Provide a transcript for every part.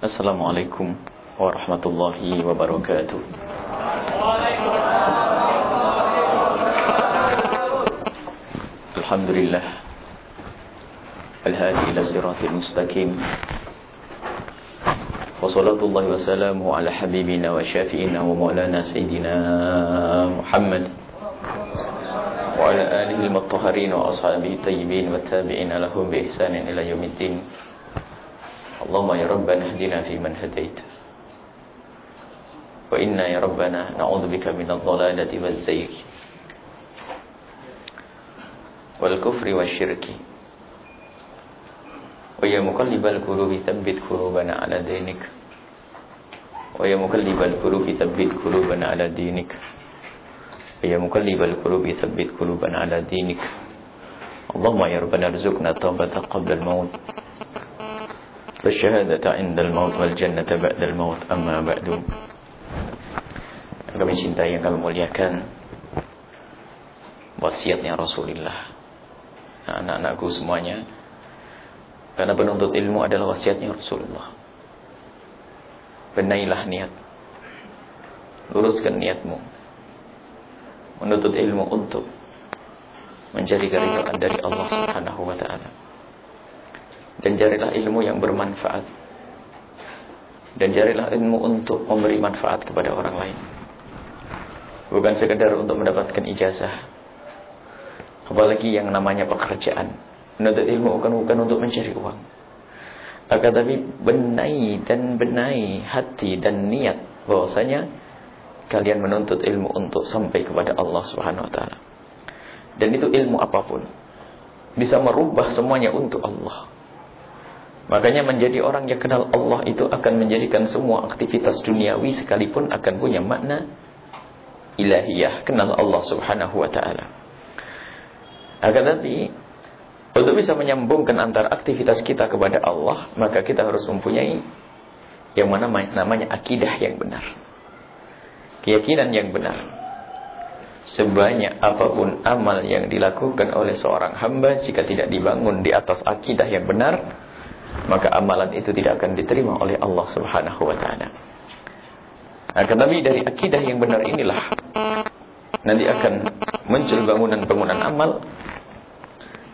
Assalamualaikum warahmatullahi wabarakatuh. Alhamdulillah. Al-hadi ila siratil mustaqim. Wa salatullahi wa salamu ala habibina wa syafi'ina wa maulana sayyidina Muhammad. Wa ala alihi al-muttaharin wa ashabihi tayyibin wa tabi'ina lahum bi ihsanin ila yaumiddin Allahumma ya Rabbana hdina fi man hadait Wa inna ya Rabbana na'udhu bika minal dhalalati wal zayg Wal kufri wal syirki Wa ya muqallibal qulubi thabbit qulubana ala dinik Wa ya muqallibal qulubi thabbit qulubana ala dinik Wa ya والشهادة عند الموت والجنة بعد الموت أما بعد kami cintai yang kami muliakan wasiatnya Rasulullah anak-anakku semuanya karena penuntut ilmu adalah wasiatnya Rasulullah benailah niat luruskan niatmu menuntut ilmu untuk mencari keridhaan dari Allah Subhanahu wa taala dan carilah ilmu yang bermanfaat dan carilah ilmu untuk memberi manfaat kepada orang lain Bukan sekedar untuk mendapatkan ijazah. Apalagi yang namanya pekerjaan. Menuntut ilmu bukan bukan untuk mencari uang. Akan tapi benai dan benai hati dan niat bahwasanya kalian menuntut ilmu untuk sampai kepada Allah Subhanahu wa taala. Dan itu ilmu apa pun bisa merubah semuanya untuk Allah. Makanya menjadi orang yang kenal Allah itu akan menjadikan semua aktivitas duniawi sekalipun akan punya makna ilahiyah, kenal Allah Subhanahu wa taala. Akan tetapi untuk bisa menyambungkan antara aktivitas kita kepada Allah, maka kita harus mempunyai yang mana namanya akidah yang benar. Keyakinan yang benar. Sebanyak apa pun amal yang dilakukan oleh seorang hamba jika tidak dibangun di atas akidah yang benar, maka amalan itu tidak akan diterima oleh Allah Subhanahu wa taala. Akan dari akidah yang benar inilah nanti akan muncul bangunan-bangunan amal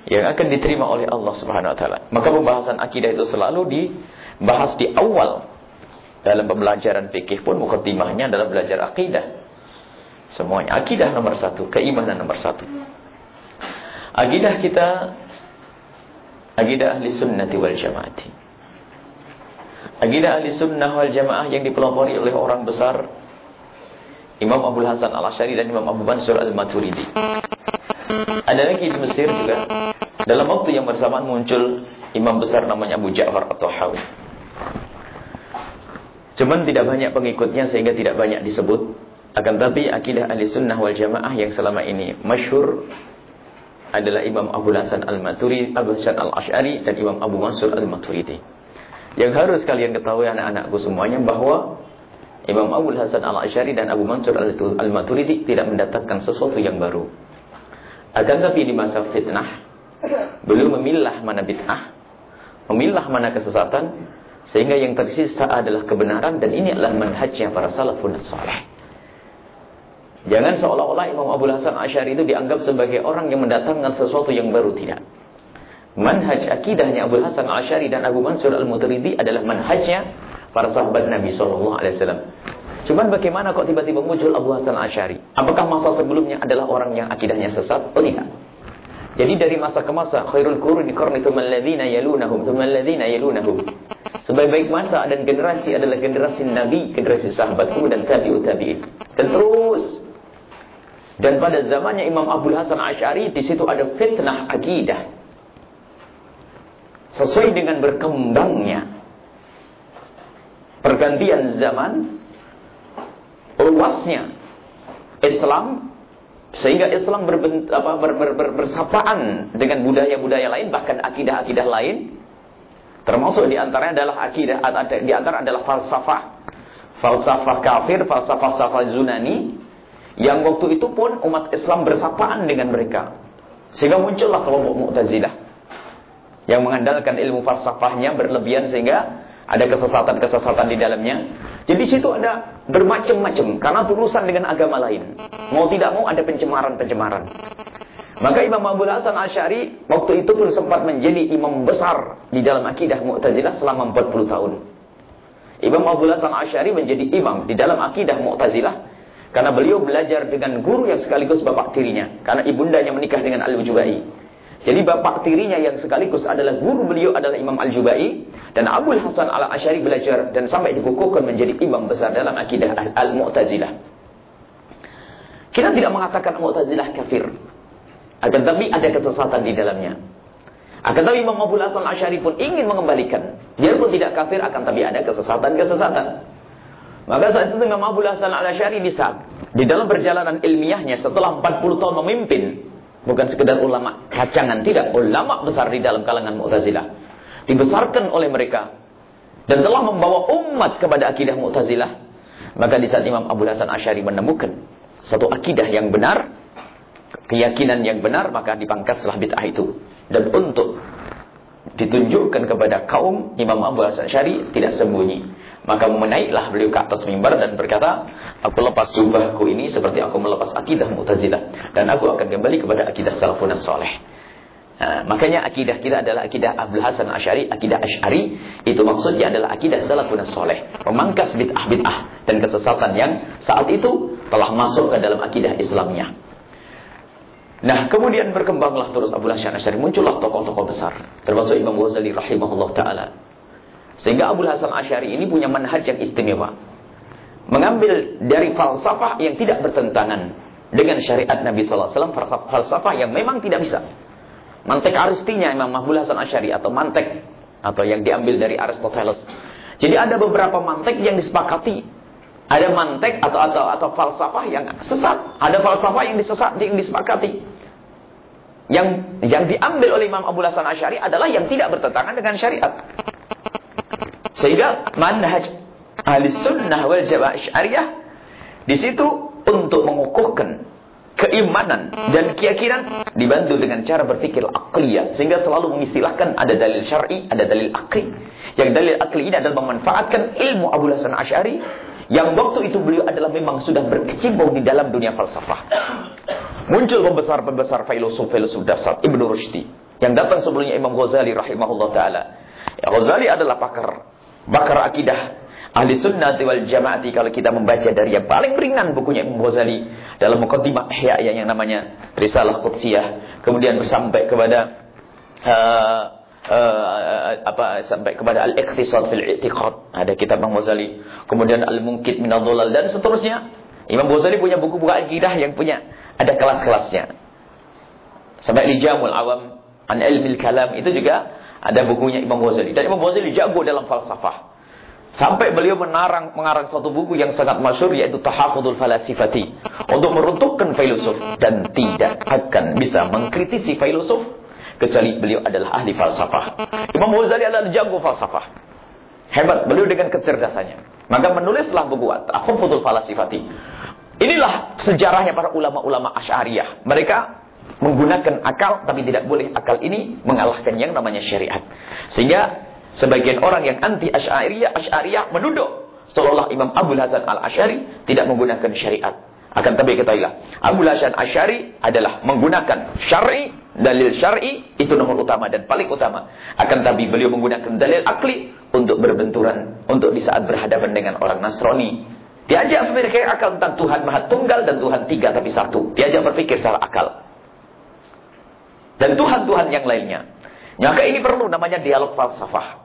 yang akan diterima oleh Allah Subhanahu wa taala. Maka pembahasan akidah itu selalu dibahas di awal dalam pembelajaran fikih pun mukadimahnya adalah belajar akidah. Semuanya akidah nomor satu, keimanan nomor satu. Akidah kita akidah ahli sunnati wal jamaati. Aqidah ahli sunnah wal jamaah yang dipelopori oleh orang besar Imam Abu Hasan al-Ashari dan Imam Abu Mansur al-Maturidi. Ada lagi di Mesir juga. Dalam waktu yang bersamaan muncul Imam besar namanya Abu Ja'far atau Hawi Cuman tidak banyak pengikutnya sehingga tidak banyak disebut. Akan tapi akidah ahli sunnah wal jamaah yang selama ini masyhur adalah Imam Abu Hasan al-Maturidi, Abu Hasan al-Ash'ari dan Imam Abu Mansur al-Maturidi. Yang harus kalian ketahui anak-anakku semuanya bahwa Imam Abu Hasan al-Ashari dan Abu Mansur al-Maturidi tidak mendatangkan sesuatu yang baru. Akan tapi di masa fitnah, belum memilah mana bid'ah, memilah mana kesesatan, sehingga yang tersisa adalah kebenaran dan ini adalah manhajnya para salafun salih. Jangan seolah-olah Imam Abu Hasan al-Ashari itu dianggap sebagai orang yang mendatangkan sesuatu yang baru tidak manhaj akidahnya Abu Hasan Al-Asy'ari dan Abu Mansur Al-Mutaridi adalah manhajnya para sahabat Nabi sallallahu alaihi wasallam. Cuman bagaimana kok tiba-tiba muncul Abu Hasan Al-Asy'ari? Apakah masa sebelumnya adalah orang yang akidahnya sesat? Oh tidak. Jadi dari masa ke masa khairul quruni qarni tsumma alladziina yalunahum tsumma alladziina yalunahum. Sebaik-baik masa dan generasi adalah generasi Nabi, generasi sahabat dan tabi'ut tabi'in. Dan terus dan pada zamannya Imam Abu Hasan Asy'ari di situ ada fitnah akidah. Sesuai dengan berkembangnya pergantian zaman luasnya Islam sehingga Islam berbent, apa, ber, ber, ber, bersapaan dengan budaya-budaya lain bahkan akidah-akidah lain. Termasuk di antaranya adalah akidah di antara adalah falsafah. Falsafah kafir falsafah falsafah zunani yang waktu itu pun umat Islam bersapaan dengan mereka sehingga muncullah kelompok Mu'tazilah yang mengandalkan ilmu falsafahnya berlebihan sehingga ada kesesatan-kesesatan di dalamnya. Jadi situ ada bermacam-macam karena berurusan dengan agama lain. Mau tidak mau ada pencemaran-pencemaran. Maka Imam Abu Hasan Asy'ari waktu itu pun sempat menjadi imam besar di dalam akidah Mu'tazilah selama 40 tahun. Imam Abu Hasan Asy'ari menjadi imam di dalam akidah Mu'tazilah karena beliau belajar dengan guru yang sekaligus bapak tirinya karena ibundanya menikah dengan Al-Jubai. Jadi bapak tirinya yang sekaligus adalah guru beliau adalah Imam Al-Jubai dan Abu Hasan Al-Asy'ari belajar dan sampai dikukuhkan menjadi imam besar dalam akidah Al-Mu'tazilah. Kita tidak mengatakan Mu'tazilah kafir. Akan tapi ada kesesatan di dalamnya. Akan tapi Imam Abu Hasan Asy'ari pun ingin mengembalikan. Dia pun tidak kafir akan tapi ada kesesatan-kesesatan. Maka saat itu Imam Abu Hasan Asy'ari bisa. Di dalam perjalanan ilmiahnya setelah 40 tahun memimpin bukan sekedar ulama kacangan tidak ulama besar di dalam kalangan Mu'tazilah dibesarkan oleh mereka dan telah membawa umat kepada akidah Mu'tazilah maka di saat Imam Abu Hasan Asy'ari menemukan satu akidah yang benar keyakinan yang benar maka dipangkaslah bid'ah itu. Dan untuk ditunjukkan kepada kaum Imam Abu Hasan Syari tidak sembunyi maka menaiklah beliau ke atas mimbar dan berkata aku lepas jubahku ini seperti aku melepas akidah Mu'tazilah dan aku akan kembali kepada akidah salafun saleh Nah, makanya akidah kita adalah akidah Abdul Hasan Asy'ari, akidah Asy'ari itu maksudnya adalah akidah salafun saleh, memangkas bid'ah-bid'ah dan kesesatan yang saat itu telah masuk ke dalam akidah Islamnya. Nah, kemudian berkembanglah terus Abu Hasan Asy'ari, muncullah tokoh-tokoh besar, termasuk Imam Ghazali rahimahullah taala. Sehingga Abu Hasan Asy'ari ini punya manhaj yang istimewa. Mengambil dari falsafah yang tidak bertentangan dengan syariat Nabi wasallam, falsafah yang memang tidak bisa. Mantek Aristinya Imam Abu Hasan Asy'ari atau mantek atau yang diambil dari Aristoteles. Jadi ada beberapa mantek yang disepakati ada mantek atau atau atau falsafah yang sesat, ada falsafah yang disesat yang disepakati. Yang yang diambil oleh Imam Abu Hasan Asy'ari adalah yang tidak bertentangan dengan syariat. Sehingga manhaj ahli sunnah wal jamaah syariah di situ untuk mengukuhkan keimanan dan keyakinan dibantu dengan cara berpikir akliyah sehingga selalu mengistilahkan ada dalil syar'i, ada dalil akli. Yang dalil akli ini adalah memanfaatkan ilmu Abu Hasan Asy'ari yang waktu itu beliau adalah memang sudah berkecimpung di dalam dunia falsafah. Muncul pembesar-pembesar filosof-filosof dasar Ibnu Rushdi yang datang sebelumnya Imam Ghazali rahimahullah taala. Ya, Ghazali adalah pakar pakar akidah ahli sunnah wal jamaati kalau kita membaca dari yang paling ringan bukunya Imam Ghazali dalam mukaddimah Ihya yang namanya Risalah Qudsiyah. Kemudian sampai kepada uh, uh, apa sampai kepada al-iqtisad fil i'tiqad. Ada kitab Imam Ghazali. Kemudian al-munkit min ad dan seterusnya. Imam Ghazali punya buku-buku akidah yang punya ada kelas-kelasnya. Sampai lijamul awam an ilmil kalam itu juga ada bukunya Imam Ghazali dan Imam Ghazali jago dalam falsafah Sampai beliau menarang mengarang suatu buku yang sangat masyur yaitu Tahafudul Falasifati untuk meruntuhkan filosof dan tidak akan bisa mengkritisi filosof kecuali beliau adalah ahli falsafah. Imam Ghazali adalah jago falsafah. Hebat beliau dengan kecerdasannya. Maka menulislah buku Akhufudul Falasifati. Inilah sejarahnya para ulama-ulama Asy'ariyah. Mereka menggunakan akal tapi tidak boleh akal ini mengalahkan yang namanya syariat. Sehingga sebagian orang yang anti Asy'ariyah, Asy'ariyah menuduh seolah-olah Imam Abu Hasan Al-Asy'ari tidak menggunakan syariat. Akan tapi ketahuilah, Abu Hasan Asy'ari adalah menggunakan syar'i, dalil syar'i itu nomor utama dan paling utama. Akan tapi beliau menggunakan dalil akli untuk berbenturan, untuk di saat berhadapan dengan orang Nasrani. Diajak berpikir akal tentang Tuhan Maha Tunggal dan Tuhan tiga tapi satu. Diajak berpikir secara akal. Dan Tuhan-Tuhan yang lainnya. Maka ini perlu namanya dialog falsafah.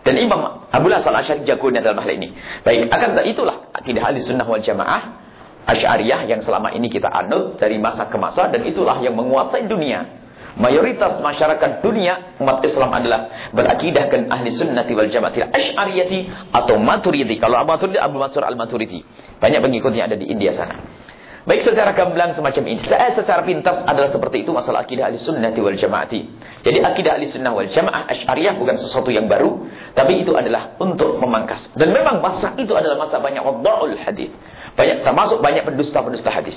Dan Imam Abu Hasan Asy'ari jagonya dalam hal ini. Baik, akan itulah tidak ahli sunnah wal jamaah Asy'ariyah yang selama ini kita anut dari masa ke masa dan itulah yang menguasai dunia. Mayoritas masyarakat dunia umat Islam adalah berakidahkan ahli sunnati wal jamaah asy'ariyati atau maturidi. Kalau maturidi Abu Mansur al-Maturidi. Banyak pengikutnya ada di India sana. Baik secara gamblang semacam ini. Saya secara pintas adalah seperti itu masalah akidah ahli sunnati wal jamaati. Jadi akidah ahli sunnah wal jamaah asy'ariyah bukan sesuatu yang baru. Tapi itu adalah untuk memangkas. Dan memang masa itu adalah masa banyak wadda'ul hadith. Banyak termasuk banyak pendusta-pendusta hadis.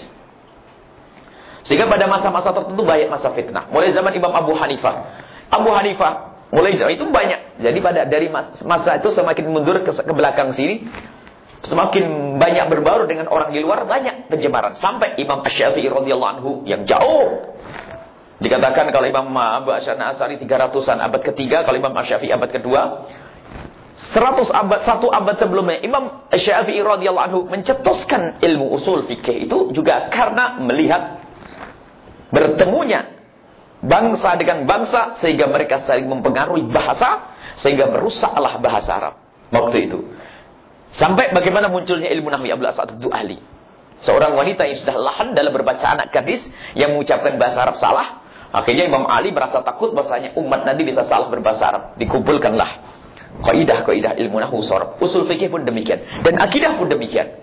Sehingga pada masa-masa tertentu banyak masa fitnah. Mulai zaman Imam Abu Hanifah. Abu Hanifah Mulai itu banyak. Jadi pada dari masa itu semakin mundur ke, ke belakang sini, semakin banyak berbaur dengan orang di luar, banyak pencemaran. Sampai Imam Ash-Syafi'i radhiyallahu anhu yang jauh Dikatakan kalau Imam Abu Asy'an Asari 300-an abad ketiga, kalau Imam Asy-Syafi'i abad kedua, 100 abad satu abad sebelumnya Imam Syafi'i radhiyallahu anhu mencetuskan ilmu usul fikih itu juga karena melihat bertemunya bangsa dengan bangsa sehingga mereka saling mempengaruhi bahasa sehingga merusaklah bahasa Arab waktu itu. Sampai bagaimana munculnya ilmu nahwi Abdul Asad Ali. Seorang wanita yang sudah lahan dalam berbaca anak gadis yang mengucapkan bahasa Arab salah, Akhirnya Imam Ali merasa takut bahasanya umat Nabi bisa salah berbahasa Arab. Dikumpulkanlah kaidah-kaidah ilmu nahwu sorab. Usul fikih pun demikian. Dan akidah pun demikian.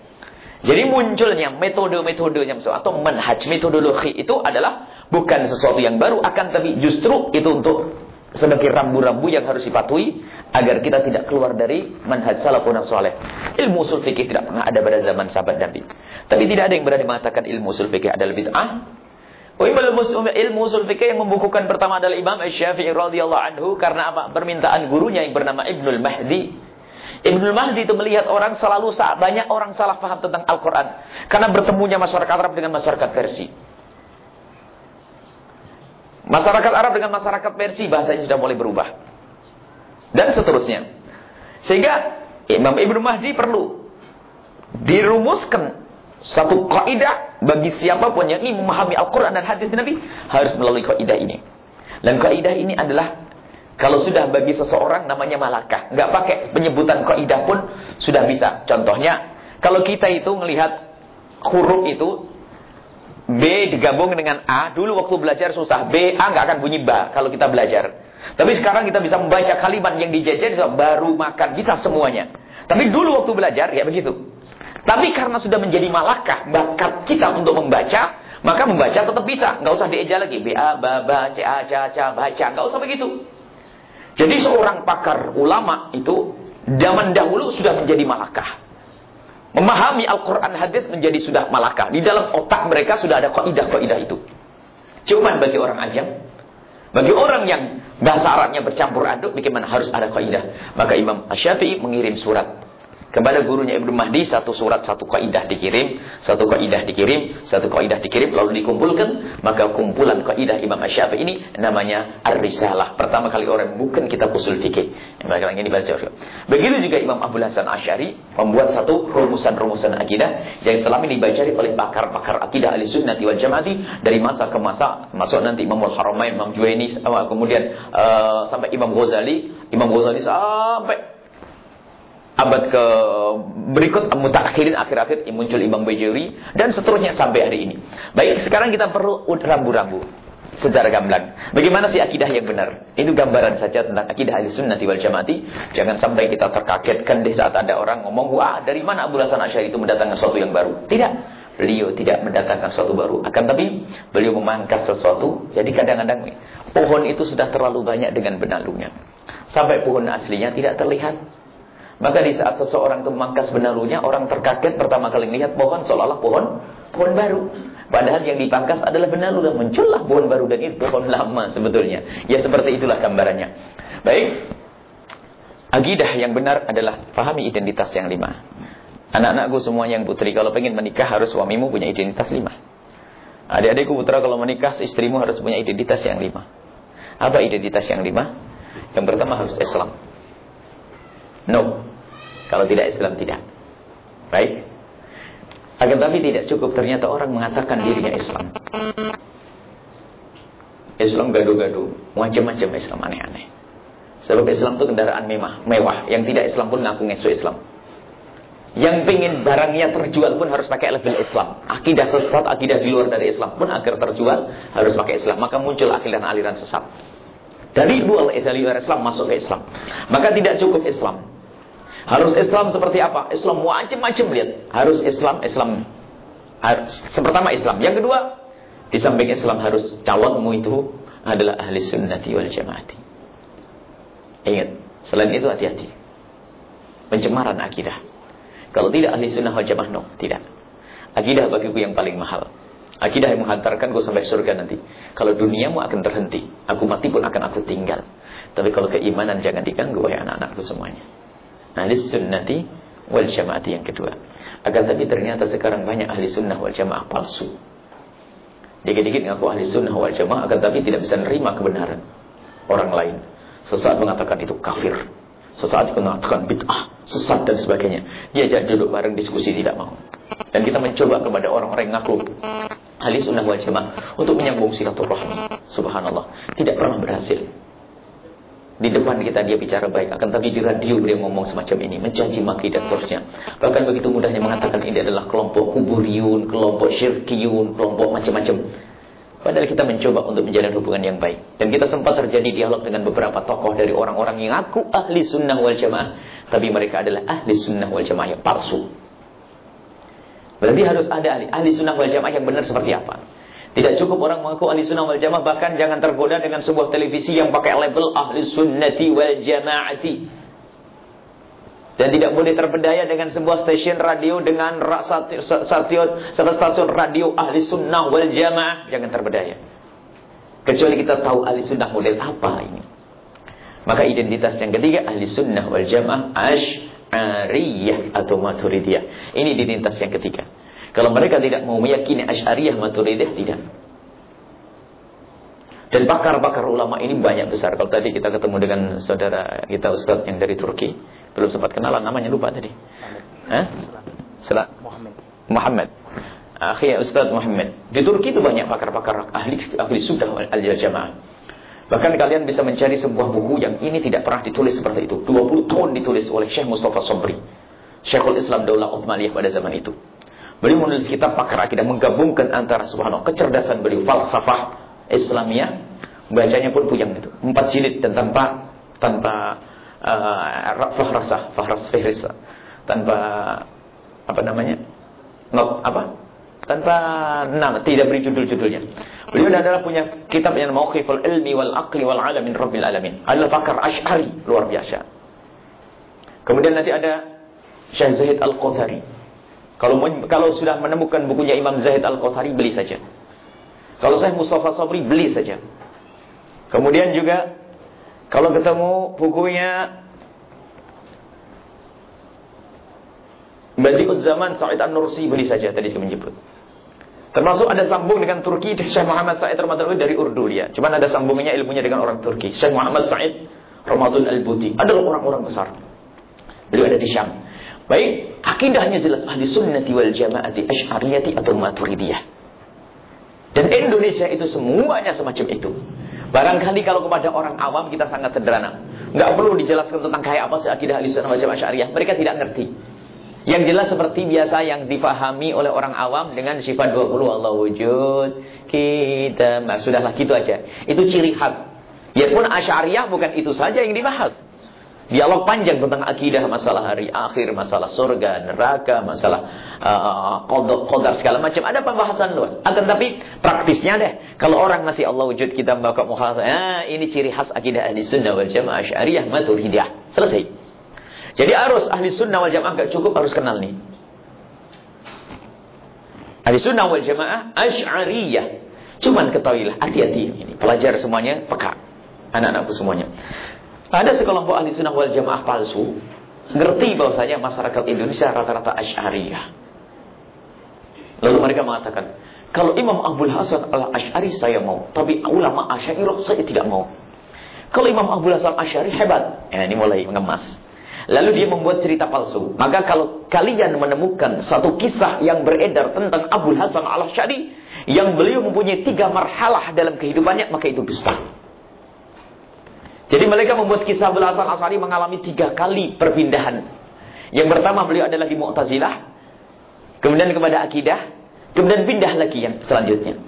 Jadi munculnya metode-metodenya atau manhaj metodologi itu adalah bukan sesuatu yang baru akan tapi justru itu untuk sebagai rambu-rambu yang harus dipatuhi agar kita tidak keluar dari manhaj salafun saleh. Ilmu usul fikih tidak pernah ada pada zaman sahabat Nabi. Tapi tidak ada yang berani mengatakan ilmu usul fikih adalah bid'ah ilmu usul fikih yang membukukan pertama adalah Imam Syafi'i radhiyallahu anhu karena apa? Permintaan gurunya yang bernama Ibnul Mahdi. Ibnul Mahdi itu melihat orang selalu banyak orang salah paham tentang Al-Quran. Karena bertemunya masyarakat Arab dengan masyarakat Persia. Masyarakat Arab dengan masyarakat Persia bahasanya sudah mulai berubah. Dan seterusnya. Sehingga Imam Ibnu Mahdi perlu dirumuskan satu kaidah bagi siapa pun yang ingin memahami Al-Quran dan hadis Nabi harus melalui kaidah ini. Dan kaidah ini adalah kalau sudah bagi seseorang namanya malakah. Nggak pakai penyebutan kaidah pun sudah bisa. Contohnya, kalau kita itu melihat huruf itu B digabung dengan A. Dulu waktu belajar susah. B, A nggak akan bunyi ba kalau kita belajar. Tapi sekarang kita bisa membaca kalimat yang dijajar baru makan. Bisa semuanya. Tapi dulu waktu belajar ya begitu. Tapi karena sudah menjadi malakah bakat kita untuk membaca, maka membaca tetap bisa. Nggak usah dieja lagi. B-A, ba, ba, C-A, C-A, C-A, baca. Nggak usah begitu. Jadi seorang pakar ulama itu zaman dahulu sudah menjadi malakah. Memahami Al-Quran hadis menjadi sudah malakah. Di dalam otak mereka sudah ada kaidah-kaidah itu. Cuman bagi orang ajam, bagi orang yang bahasa Arabnya bercampur aduk, bagaimana harus ada kaidah. Maka Imam Syafi'i mengirim surat kepada gurunya Ibnu Mahdi satu surat satu kaidah dikirim, satu kaidah dikirim, satu kaidah dikirim lalu dikumpulkan, maka kumpulan kaidah Imam Asy-Syafi'i ini namanya Ar-Risalah. Pertama kali orang bukan kitab usul fikih. Yang ini baca. Begitu juga Imam Abu Hasan Asy'ari membuat satu rumusan-rumusan akidah yang selama ini dibaca oleh pakar-pakar akidah Ahlussunnah wal Jamaah dari masa ke masa, masuk nanti Imam Al-Haramain, Imam Juwaini, kemudian uh, sampai Imam Ghazali, Imam Ghazali sampai abad ke berikut mutakhirin akhir-akhir muncul Imam Bajuri dan seterusnya sampai hari ini. Baik, sekarang kita perlu rambu-rambu secara gamblang. Bagaimana sih akidah yang benar? Itu gambaran saja tentang akidah ahli sunnati wal jamaati. Jangan sampai kita terkagetkan di saat ada orang ngomong, wah dari mana Abu Hasan Asy'ari itu mendatangkan sesuatu yang baru. Tidak. Beliau tidak mendatangkan sesuatu baru. Akan tapi beliau memangkas sesuatu. Jadi kadang-kadang pohon itu sudah terlalu banyak dengan benalunya. Sampai pohon aslinya tidak terlihat. Maka di saat seseorang itu memangkas benalunya, orang terkaget pertama kali melihat pohon seolah-olah pohon pohon baru. Padahal yang dipangkas adalah benalu dan muncullah pohon baru dan itu pohon lama sebetulnya. Ya seperti itulah gambarannya. Baik. Akidah yang benar adalah pahami identitas yang lima. Anak-anakku semua yang putri kalau pengen menikah harus suamimu punya identitas lima. Adik-adikku putra kalau menikah istrimu harus punya identitas yang lima. Apa identitas yang lima? Yang pertama harus Islam. No. Kalau tidak Islam tidak. Baik. Akan tapi tidak cukup ternyata orang mengatakan dirinya Islam. Islam gaduh-gaduh, macam-macam Islam aneh-aneh. Sebab Islam itu kendaraan mewah, mewah. Yang tidak Islam pun ngaku ngesu Islam. Yang pingin barangnya terjual pun harus pakai label Islam. Akidah sesat, akidah di luar dari Islam pun agar terjual harus pakai Islam. Maka muncul aliran-aliran sesat. Dari dua aliran Islam masuk ke Islam. Maka tidak cukup Islam. Harus Islam seperti apa? Islam macam-macam lihat. Harus Islam, Islam. Harus, pertama Islam. Yang kedua, di samping Islam harus calonmu itu adalah ahli sunnati wal jamaati. Ingat, selain itu hati-hati. Pencemaran akidah. Kalau tidak ahli sunnah wal jamaah, no, tidak. Akidah bagiku yang paling mahal. Akidah yang menghantarkan gue sampai surga nanti. Kalau duniamu akan terhenti, aku mati pun akan aku tinggal. Tapi kalau keimanan jangan diganggu wahai anak-anakku semuanya. Ini sunnati wal jamaati yang kedua. Akan tapi ternyata sekarang banyak ahli sunnah wal jamaah palsu. Dikit-dikit ngaku ahli sunnah wal jamaah akan tapi tidak bisa menerima kebenaran orang lain. Sesaat mengatakan itu kafir. Sesaat mengatakan bid'ah, sesat dan sebagainya. Dia jadi duduk bareng diskusi tidak mau. Dan kita mencoba kepada orang-orang yang ngaku ahli sunnah wal jamaah untuk menyambung silaturahmi. Subhanallah, tidak pernah berhasil. Di depan kita dia bicara baik, akan tapi di radio dia ngomong semacam ini, mencaci maki dan seterusnya. Bahkan begitu mudahnya mengatakan ini adalah kelompok kuburiun, kelompok syirkiyun, kelompok macam-macam. Padahal kita mencoba untuk menjalin hubungan yang baik. Dan kita sempat terjadi dialog dengan beberapa tokoh dari orang-orang yang aku ahli sunnah wal jamaah. Tapi mereka adalah ahli sunnah wal jamaah yang palsu. Berarti harus ada ahli, ahli sunnah wal jamaah yang benar seperti apa? Tidak cukup orang mengaku ahli sunnah wal jamaah, bahkan jangan tergoda dengan sebuah televisi yang pakai label ahli sunnati wal jamaati. Dan tidak boleh terpedaya dengan sebuah stasiun radio dengan stasiun, stasiun radio ahli sunnah wal jamaah. Jangan terpedaya. Kecuali kita tahu ahli sunnah model apa ini. Maka identitas yang ketiga ahli sunnah wal jamaah asy'ariyah atau maturidiyah. Ini identitas yang ketiga. Kalau mereka tidak mau meyakini Asy'ariyah Maturidiyah tidak. Dan pakar-pakar ulama ini banyak besar. Kalau tadi kita ketemu dengan saudara kita Ustadz yang dari Turki, belum sempat kenalan namanya lupa tadi. Hah? Salah. Muhammad. Muhammad. Akhirnya Ustadz Muhammad. Di Turki itu banyak pakar-pakar ahli ahli sudah al-jamaah. Bahkan kalian bisa mencari sebuah buku yang ini tidak pernah ditulis seperti itu. 20 tahun ditulis oleh Syekh Mustafa Sobri. Syekhul Islam Daulah Uthmaniyah pada zaman itu. Beliau menulis kitab pakar akidah menggabungkan antara subhanallah kecerdasan beliau falsafah Islamiyah. Bacanya pun puyang itu. Empat jilid dan tanpa tanpa uh, fahrasah fahras fihrisa tanpa apa namanya? Not apa? Tanpa nama tidak beri judul-judulnya. Beliau adalah punya kitab yang mauqiful ilmi wal aqli wal alamin rabbil alamin. Adalah pakar asy'ari luar biasa. Kemudian nanti ada Syekh Zahid Al-Qadhari kalau kalau sudah menemukan bukunya Imam Zahid Al-Qasari beli saja. Kalau saya Mustafa Sabri beli saja. Kemudian juga kalau ketemu bukunya Badi'uz Zaman Sa'id An-Nursi beli saja tadi saya menyebut. Termasuk ada sambung dengan Turki Syekh Muhammad Sa'id Ramadan dari Urdu dia. Cuma ada sambungannya ilmunya dengan orang Turki. Syekh Muhammad Sa'id Ramadan Al-Buti adalah orang-orang besar. Beliau ada di Syam. Baik, akidahnya jelas ahli sunnati wal jamaati asy'ariyati atau maturidiyah. Dan Indonesia itu semuanya semacam itu. Barangkali kalau kepada orang awam kita sangat sederhana. Nggak perlu dijelaskan tentang kayak apa sih akidah ahli sunnah wal jamaah asy'ariyah. Mereka tidak ngerti. Yang jelas seperti biasa yang difahami oleh orang awam dengan sifat 20 Allah wujud, kita, sudahlah gitu aja. Itu ciri khas. Ya pun asy'ariyah bukan itu saja yang dibahas. Dialog panjang tentang akidah, masalah hari akhir, masalah surga, neraka, masalah uh, kodok, kodar segala macam. Ada pembahasan luas. Akan tapi praktisnya deh. Kalau orang ngasih Allah wujud kita membawa muhasabah, ah, ini ciri khas akidah ahli sunnah wal jamaah syariah maturidiyah. Selesai. Jadi harus ahli sunnah wal jamaah gak cukup harus kenal nih. Ahli sunnah wal jamaah asy'ariyah. Cuman ketahuilah hati-hati ini. Pelajar semuanya peka. Anak-anakku semuanya. Ada sekelompok ahli sunnah wal jamaah palsu ngerti bahwasanya masyarakat Indonesia rata-rata asy'ariyah. Lalu mereka mengatakan, kalau Imam Abdul Hasan al-Asy'ari saya mau, tapi ulama Asy'ariyah saya tidak mau. Kalau Imam Abdul Hasan Asy'ari hebat, ya ini mulai mengemas. Lalu dia membuat cerita palsu. Maka kalau kalian menemukan satu kisah yang beredar tentang Abdul Hasan al-Asy'ari yang beliau mempunyai tiga marhalah dalam kehidupannya, maka itu dusta. Jadi mereka membuat kisah belasan Asari mengalami tiga kali perpindahan. Yang pertama beliau adalah di Mu'tazilah. Kemudian kepada akidah. Kemudian pindah lagi yang selanjutnya.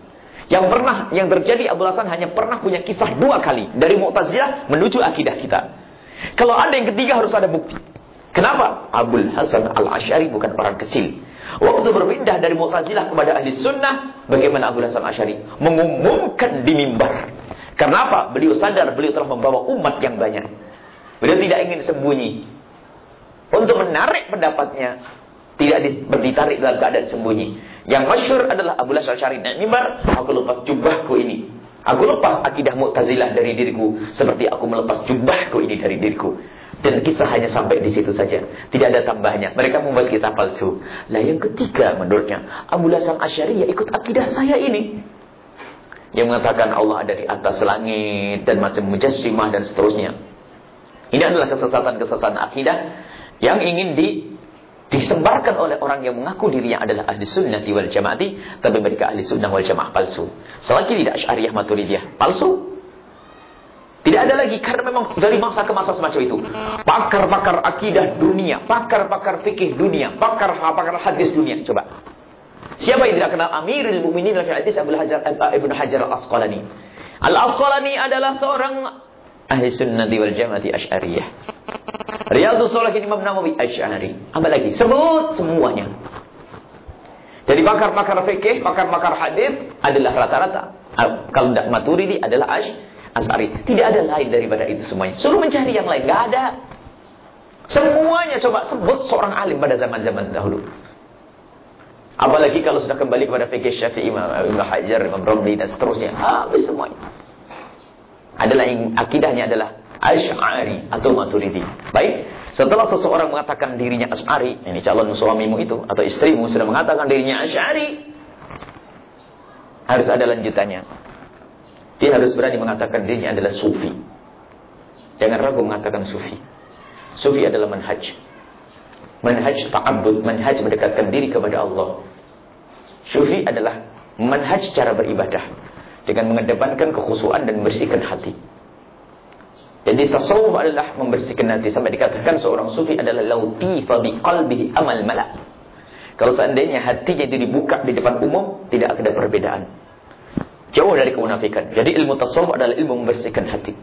Yang pernah, yang terjadi Abu Hasan hanya pernah punya kisah dua kali. Dari Mu'tazilah menuju akidah kita. Kalau ada yang ketiga harus ada bukti. Kenapa? Abul Hasan al-Ash'ari bukan orang kecil. Waktu berpindah dari Mu'tazilah kepada Ahli Sunnah, bagaimana Abul Hasan al-Ash'ari? Mengumumkan di mimbar. Karena apa? Beliau sadar beliau telah membawa umat yang banyak. Beliau tidak ingin sembunyi. Untuk menarik pendapatnya, Tidak ditarik dalam keadaan sembunyi. Yang masyur adalah Abu Las Al-Syari naik mimbar, aku lepas jubahku ini. Aku lepas akidah Mu'tazilah dari diriku seperti aku melepas jubahku ini dari diriku. Dan kisah hanya sampai di situ saja. Tidak ada tambahnya. Mereka membuat kisah palsu. Lah yang ketiga menurutnya. Abu Lasam Asyari ya ikut akidah saya ini. Yang mengatakan Allah ada di atas langit. Dan macam mujassimah dan seterusnya. Ini adalah kesesatan-kesesatan akidah. Yang ingin di disebarkan oleh orang yang mengaku dirinya adalah ahli sunnah wal jamaati. Tapi mereka ahli sunnah wal jamaah palsu. Selagi tidak syariah maturidiyah palsu. Tidak ada lagi karena memang dari masa ke masa semacam itu. Pakar-pakar akidah dunia, pakar-pakar fikih dunia, pakar-pakar hadis dunia. Coba. Siapa yang tidak kenal Amirul Mukminin dalam hadis Abu Hajar eh, Ibnu Hajar Al-Asqalani? Al-Asqalani adalah seorang ahli sunnah wal jamaati Asy'ariyah. Riyadhus Shalihin Imam Nawawi Asy'ari. Apa lagi? Sebut semuanya. Jadi pakar-pakar fikih, pakar-pakar hadis adalah rata-rata. Kalau tidak Maturidi adalah Asy'ari. As'ari. Tidak ada lain daripada itu semuanya. Suruh mencari yang lain. Gak ada. Semuanya coba sebut seorang alim pada zaman-zaman dahulu. Apalagi kalau sudah kembali kepada fikih Syafi'i, Imam Ibn Hajar, Imam Romli dan seterusnya. Habis semuanya. Adalah yang akidahnya adalah Ash'ari atau Maturidi. Baik, setelah seseorang mengatakan dirinya Ash'ari, ini calon suamimu itu atau istrimu sudah mengatakan dirinya Ash'ari, harus ada lanjutannya. Dia harus berani mengatakan dirinya adalah sufi. Jangan ragu mengatakan sufi. Sufi adalah manhaj. Manhaj ta'abbud, manhaj mendekatkan diri kepada Allah. Sufi adalah manhaj cara beribadah dengan mengedepankan kekhusuan dan membersihkan hati. Jadi tasawuf adalah membersihkan hati sampai dikatakan seorang sufi adalah lautifa bi qalbihi amal malak. Kalau seandainya hatinya itu dibuka di depan umum, tidak ada perbedaan. Jauh dari kemunafikan. Jadi ilmu tasawuf adalah ilmu membersihkan hati.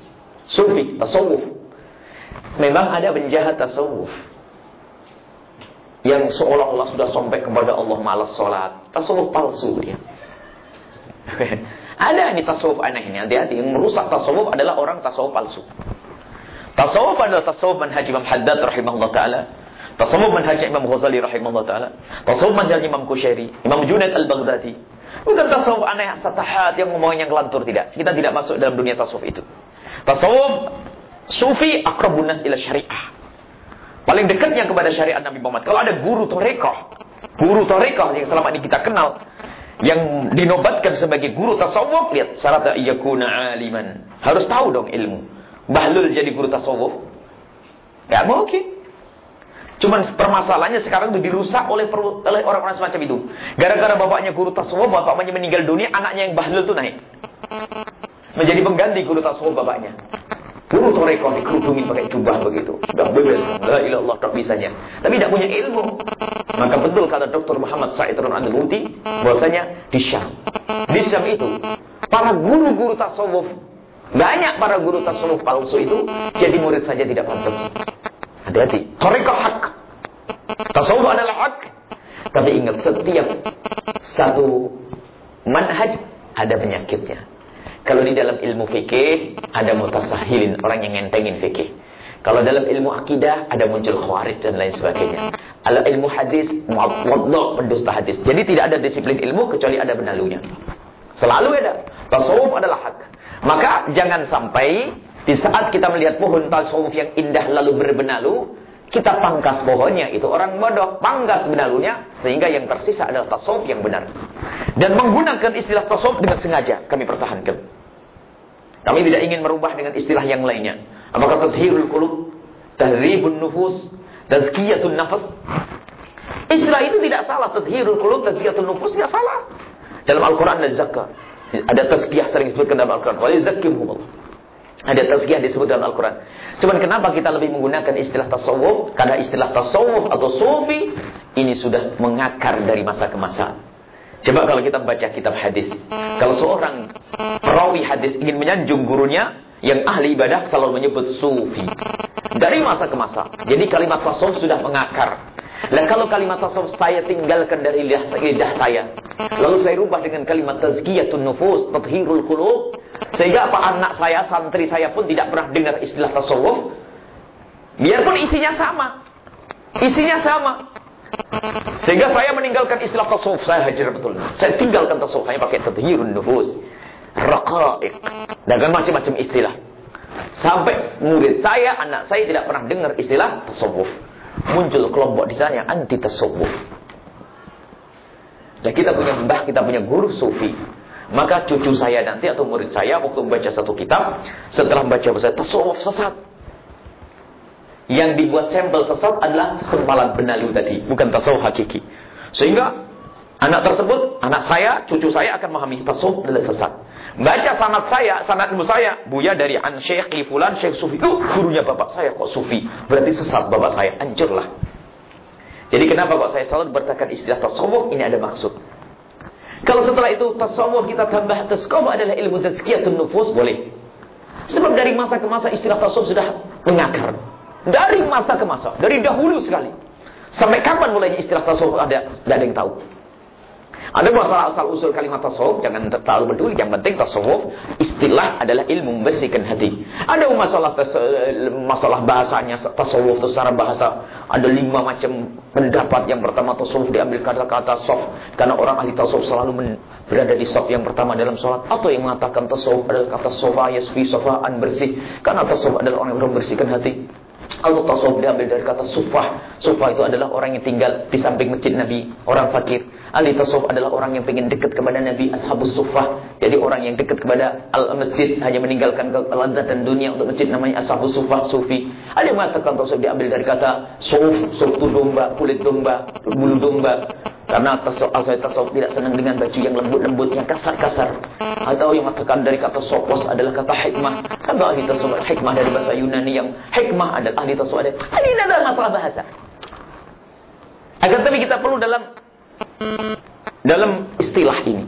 Sufi, tasawuf. Memang ada penjahat tasawuf. Yang seolah-olah sudah sampai kepada Allah malas sholat. Tasawuf palsu dia. ada ini tasawuf aneh ini. Hati-hati. Yang merusak tasawuf adalah orang tasawuf palsu. Tasawuf adalah tasawuf manhaj Imam Haddad rahimahullah ta'ala. Tasawuf manhaj Imam Ghazali rahimahullah ta'ala. Tasawuf manhaj Imam Kushairi. Imam Junaid al-Baghdadi. Bukan tasawuf aneh satahat yang ngomongnya ngelantur tidak. Kita tidak masuk dalam dunia tasawuf itu. Tasawuf sufi akrabun nas ila syariah. Paling dekatnya kepada syariat Nabi Muhammad. Kalau ada guru torekoh, guru torekoh yang selama ini kita kenal, yang dinobatkan sebagai guru tasawuf, lihat syarat yakuna aliman. Harus tahu dong ilmu. Bahlul jadi guru tasawuf. Ya mungkin. Cuman permasalahannya sekarang itu dirusak oleh oleh orang-orang semacam itu. Gara-gara bapaknya guru tasawuf, bapaknya meninggal dunia, anaknya yang bahlul itu naik. Menjadi pengganti guru tasawuf bapaknya. Guru toreko dikerudungin pakai jubah begitu. Sudah bebas. La ilallah tak bisanya. Tapi tidak punya ilmu. Maka betul kata Dr. Muhammad Said Ron Andaluti. Bahwasanya di Syam. Di Syam itu. Para guru-guru tasawuf. Banyak para guru tasawuf palsu itu. Jadi murid saja tidak pantas. Hati-hati. Toriko hak. Tasawuf adalah hak. Tapi ingat setiap satu manhaj ada penyakitnya. Kalau di dalam ilmu fikih ada mutasahilin, orang yang ngentengin fikih. Kalau dalam ilmu akidah ada muncul khawarij dan lain sebagainya. Kalau ilmu hadis wadda pendusta hadis. Jadi tidak ada disiplin ilmu kecuali ada benalunya. Selalu ada. Tasawuf adalah hak. Maka jangan sampai di saat kita melihat pohon tasawuf yang indah lalu berbenalu, kita pangkas pohonnya. Itu orang bodoh. Pangkas benalunya. Sehingga yang tersisa adalah tasawuf yang benar. Dan menggunakan istilah tasawuf dengan sengaja kami pertahankan. Kami tidak ingin merubah dengan istilah yang lainnya. Apakah tadhirul qulub, tahribun nufus, tazkiyatun nafas? Istilah itu tidak salah. Tadhirul qulub, tazkiyatun nufus tidak salah. Dalam Al-Quran ada zakah. Ada tazkiyah sering disebutkan dalam Al-Quran. Wa yuzakkimhumullah. Ada tazkiyah disebut dalam Al-Quran. Cuman kenapa kita lebih menggunakan istilah tasawuf? Karena istilah tasawuf atau sufi ini sudah mengakar dari masa ke masa. Coba kalau kita baca kitab hadis. Kalau seorang perawi hadis ingin menyanjung gurunya yang ahli ibadah selalu menyebut sufi. Dari masa ke masa. Jadi kalimat tasawuf sudah mengakar. Dan kalau kalimat tasawuf saya tinggalkan dari lidah saya. Lalu saya rubah dengan kalimat tazkiyatun nufus, tathirul qulub. Sehingga apa anak saya, santri saya pun tidak pernah dengar istilah tasawuf. Biarpun isinya sama. Isinya sama. Sehingga saya meninggalkan istilah tasawuf, saya hajar betul. Saya tinggalkan tasawuf, hanya pakai tadhirun nufus, raqaiq, dan macam-macam istilah. Sampai murid saya, anak saya tidak pernah dengar istilah tasawuf. Muncul kelompok di sana yang anti tasawuf. Dan kita punya mbah, kita punya guru sufi. Maka cucu saya nanti atau murid saya waktu membaca satu kitab, setelah membaca bahasa tasawuf sesat. Yang dibuat sampel sesat adalah sempalan benalu tadi, bukan tasawuf hakiki. Sehingga anak tersebut, anak saya, cucu saya akan memahami tasawuf adalah sesat. Baca sanat saya, sanat ilmu saya, Buya dari An Syekh Fulan, Syekh Sufi. Itu gurunya bapak saya kok Sufi. Berarti sesat bapak saya, hancurlah. Jadi kenapa kok saya selalu bertakan istilah tasawuf, ini ada maksud. Kalau setelah itu tasawuf kita tambah tasawuf adalah ilmu tazkiyatun nufus boleh. Sebab dari masa ke masa istilah tasawuf sudah mengakar. Dari masa ke masa, dari dahulu sekali. Sampai kapan mulainya istilah tasawuf ada, tidak ada yang tahu. Ada masalah asal usul kalimat tasawuf, jangan terlalu peduli. Yang penting tasawuf istilah adalah ilmu membersihkan hati. Ada masalah masalah bahasanya tasawuf itu secara bahasa ada lima macam pendapat. Yang pertama tasawuf diambil kata-kata soft karena orang ahli tasawuf selalu berada di soft yang pertama dalam sholat atau yang mengatakan tasawuf adalah kata sofa yasfi sofaan bersih karena tasawuf adalah orang yang membersihkan hati. Kalau tasawuf diambil dari kata sufah. Sufah itu adalah orang yang tinggal di samping masjid Nabi, orang fakir. Ahli tasawuf adalah orang yang ingin dekat kepada Nabi, ashabus sufah. Jadi orang yang dekat kepada al-masjid hanya meninggalkan kelezatan dunia untuk masjid namanya ashabus sufah, sufi. Ada yang mengatakan tasawuf diambil dari kata suf, suf itu domba, kulit domba, bulu domba. Karena tasawuf, saya tasawuf tidak senang dengan baju yang lembut-lembut, yang kasar-kasar. Atau yang mengatakan dari kata sopos adalah kata hikmah. Kan ahli tasawuf hikmah dari bahasa Yunani yang hikmah adalah ahli tasawuf. Ini adalah masalah bahasa. Agar tapi kita perlu dalam dalam istilah ini.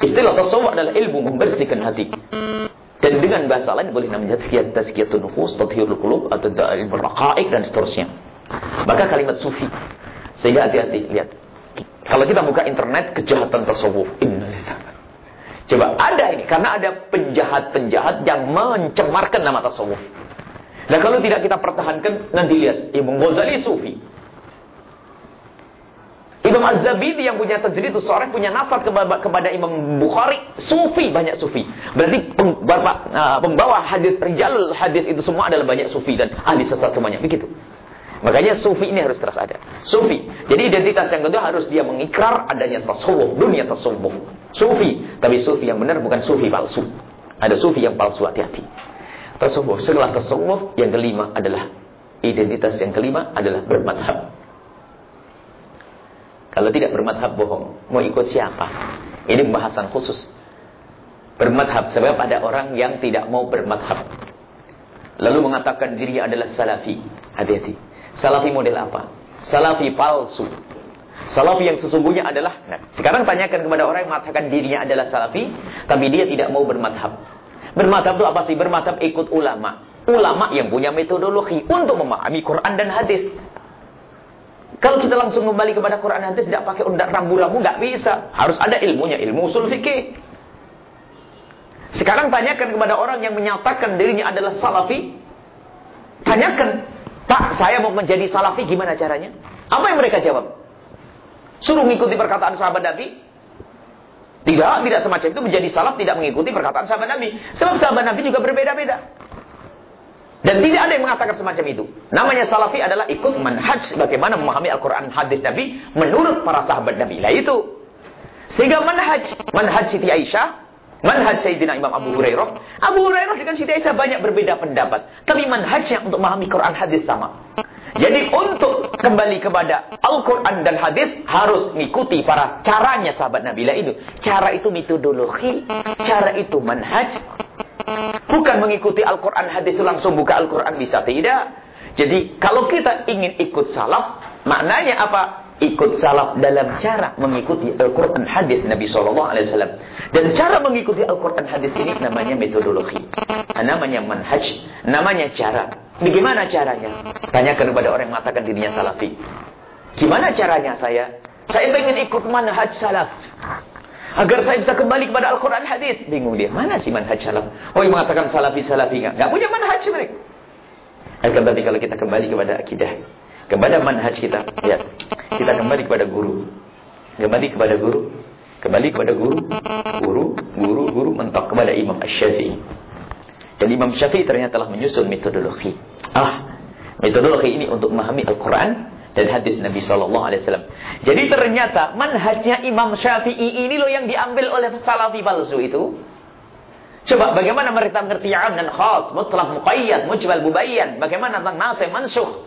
Istilah tasawuf adalah ilmu membersihkan hati. Dan dengan bahasa lain boleh namanya tazkiyat tazkiyatun nufus, tadhhirul qulub atau ilmu raqaiq dan seterusnya. Maka kalimat sufi. Sehingga hati-hati lihat. Kalau kita buka internet, kejahatan tasawuf. Coba ada ini. Karena ada penjahat-penjahat yang mencemarkan nama tasawuf. Nah kalau tidak kita pertahankan, nanti lihat. Imam Ghazali Sufi. Imam Az-Zabidi yang punya tajrid itu seorang punya nasab kepada, Imam Bukhari sufi banyak sufi. Berarti pembawa hadis rijal hadis itu semua adalah banyak sufi dan ahli sesat semuanya. Begitu. Makanya sufi ini harus terus ada. Sufi. Jadi identitas yang kedua harus dia mengikrar adanya tasawuf, dunia tasawuf. Sufi. Tapi sufi yang benar bukan sufi palsu. Ada sufi yang palsu, hati-hati. Tasawuf. Setelah tasawuf, yang kelima adalah identitas yang kelima adalah bermadhab. Kalau tidak bermadhab bohong. Mau ikut siapa? Ini pembahasan khusus. Bermadhab. Sebab ada orang yang tidak mau bermadhab. Lalu mengatakan dirinya adalah salafi. Hati-hati. Salafi model apa? Salafi palsu. Salafi yang sesungguhnya adalah, nah, sekarang tanyakan kepada orang yang mengatakan dirinya adalah salafi, tapi dia tidak mau bermadhab. Bermadhab itu apa sih? Bermadhab ikut ulama. Ulama yang punya metodologi untuk memahami Quran dan hadis. Kalau kita langsung kembali kepada Quran hadis, tidak pakai undak rambu-rambu, nggak bisa. Harus ada ilmunya, ilmu usul fikih. Sekarang tanyakan kepada orang yang menyatakan dirinya adalah salafi. Tanyakan, Pak, saya mau menjadi salafi gimana caranya? Apa yang mereka jawab? Suruh mengikuti perkataan sahabat Nabi? Tidak, tidak semacam itu menjadi salaf tidak mengikuti perkataan sahabat Nabi. Sebab sahabat Nabi juga berbeda-beda. Dan tidak ada yang mengatakan semacam itu. Namanya salafi adalah ikut manhaj bagaimana memahami Al-Quran hadis Nabi menurut para sahabat Nabi. Lah itu. Sehingga manhaj, manhaj Siti Aisyah Manhaj Sayyidina Imam Abu Hurairah. Abu Hurairah dengan Siti Aisyah banyak berbeda pendapat. Tapi manhajnya untuk memahami Quran hadis sama. Jadi untuk kembali kepada Al-Quran dan hadis harus mengikuti para caranya sahabat Nabi lah itu. Cara itu metodologi, cara itu manhaj. Bukan mengikuti Al-Quran hadis itu langsung buka Al-Quran bisa tidak. Jadi kalau kita ingin ikut salaf, maknanya apa? ikut salaf dalam cara mengikuti Al-Quran hadis Nabi Shallallahu Alaihi Wasallam. Dan cara mengikuti Al-Quran hadis ini namanya metodologi, namanya manhaj, namanya cara. Bagaimana caranya? Tanyakan kepada orang yang mengatakan dirinya salafi. Gimana caranya saya? Saya ingin ikut manhaj salaf. Agar saya bisa kembali kepada Al-Quran hadis. Bingung dia. Mana sih manhaj salaf? Oh yang mengatakan salafi-salafi enggak. Enggak punya manhaj mereka. Akan tapi kalau kita kembali kepada akidah kepada manhaj kita. Ya. Kita kembali kepada guru. Kembali kepada guru. Kembali kepada guru. Guru, guru, guru mentok kepada Imam Ash-Syafi'i. Dan Imam Syafi'i ternyata telah menyusun metodologi. Ah, metodologi ini untuk memahami Al-Quran dan hadis Nabi Shallallahu Alaihi Wasallam. Jadi ternyata manhajnya Imam Syafi'i ini loh yang diambil oleh salafi palsu itu. Coba bagaimana mereka mengerti am dan khas, mutlak muqayyad, mujmal mubayyan, bagaimana tentang nasih mansukh.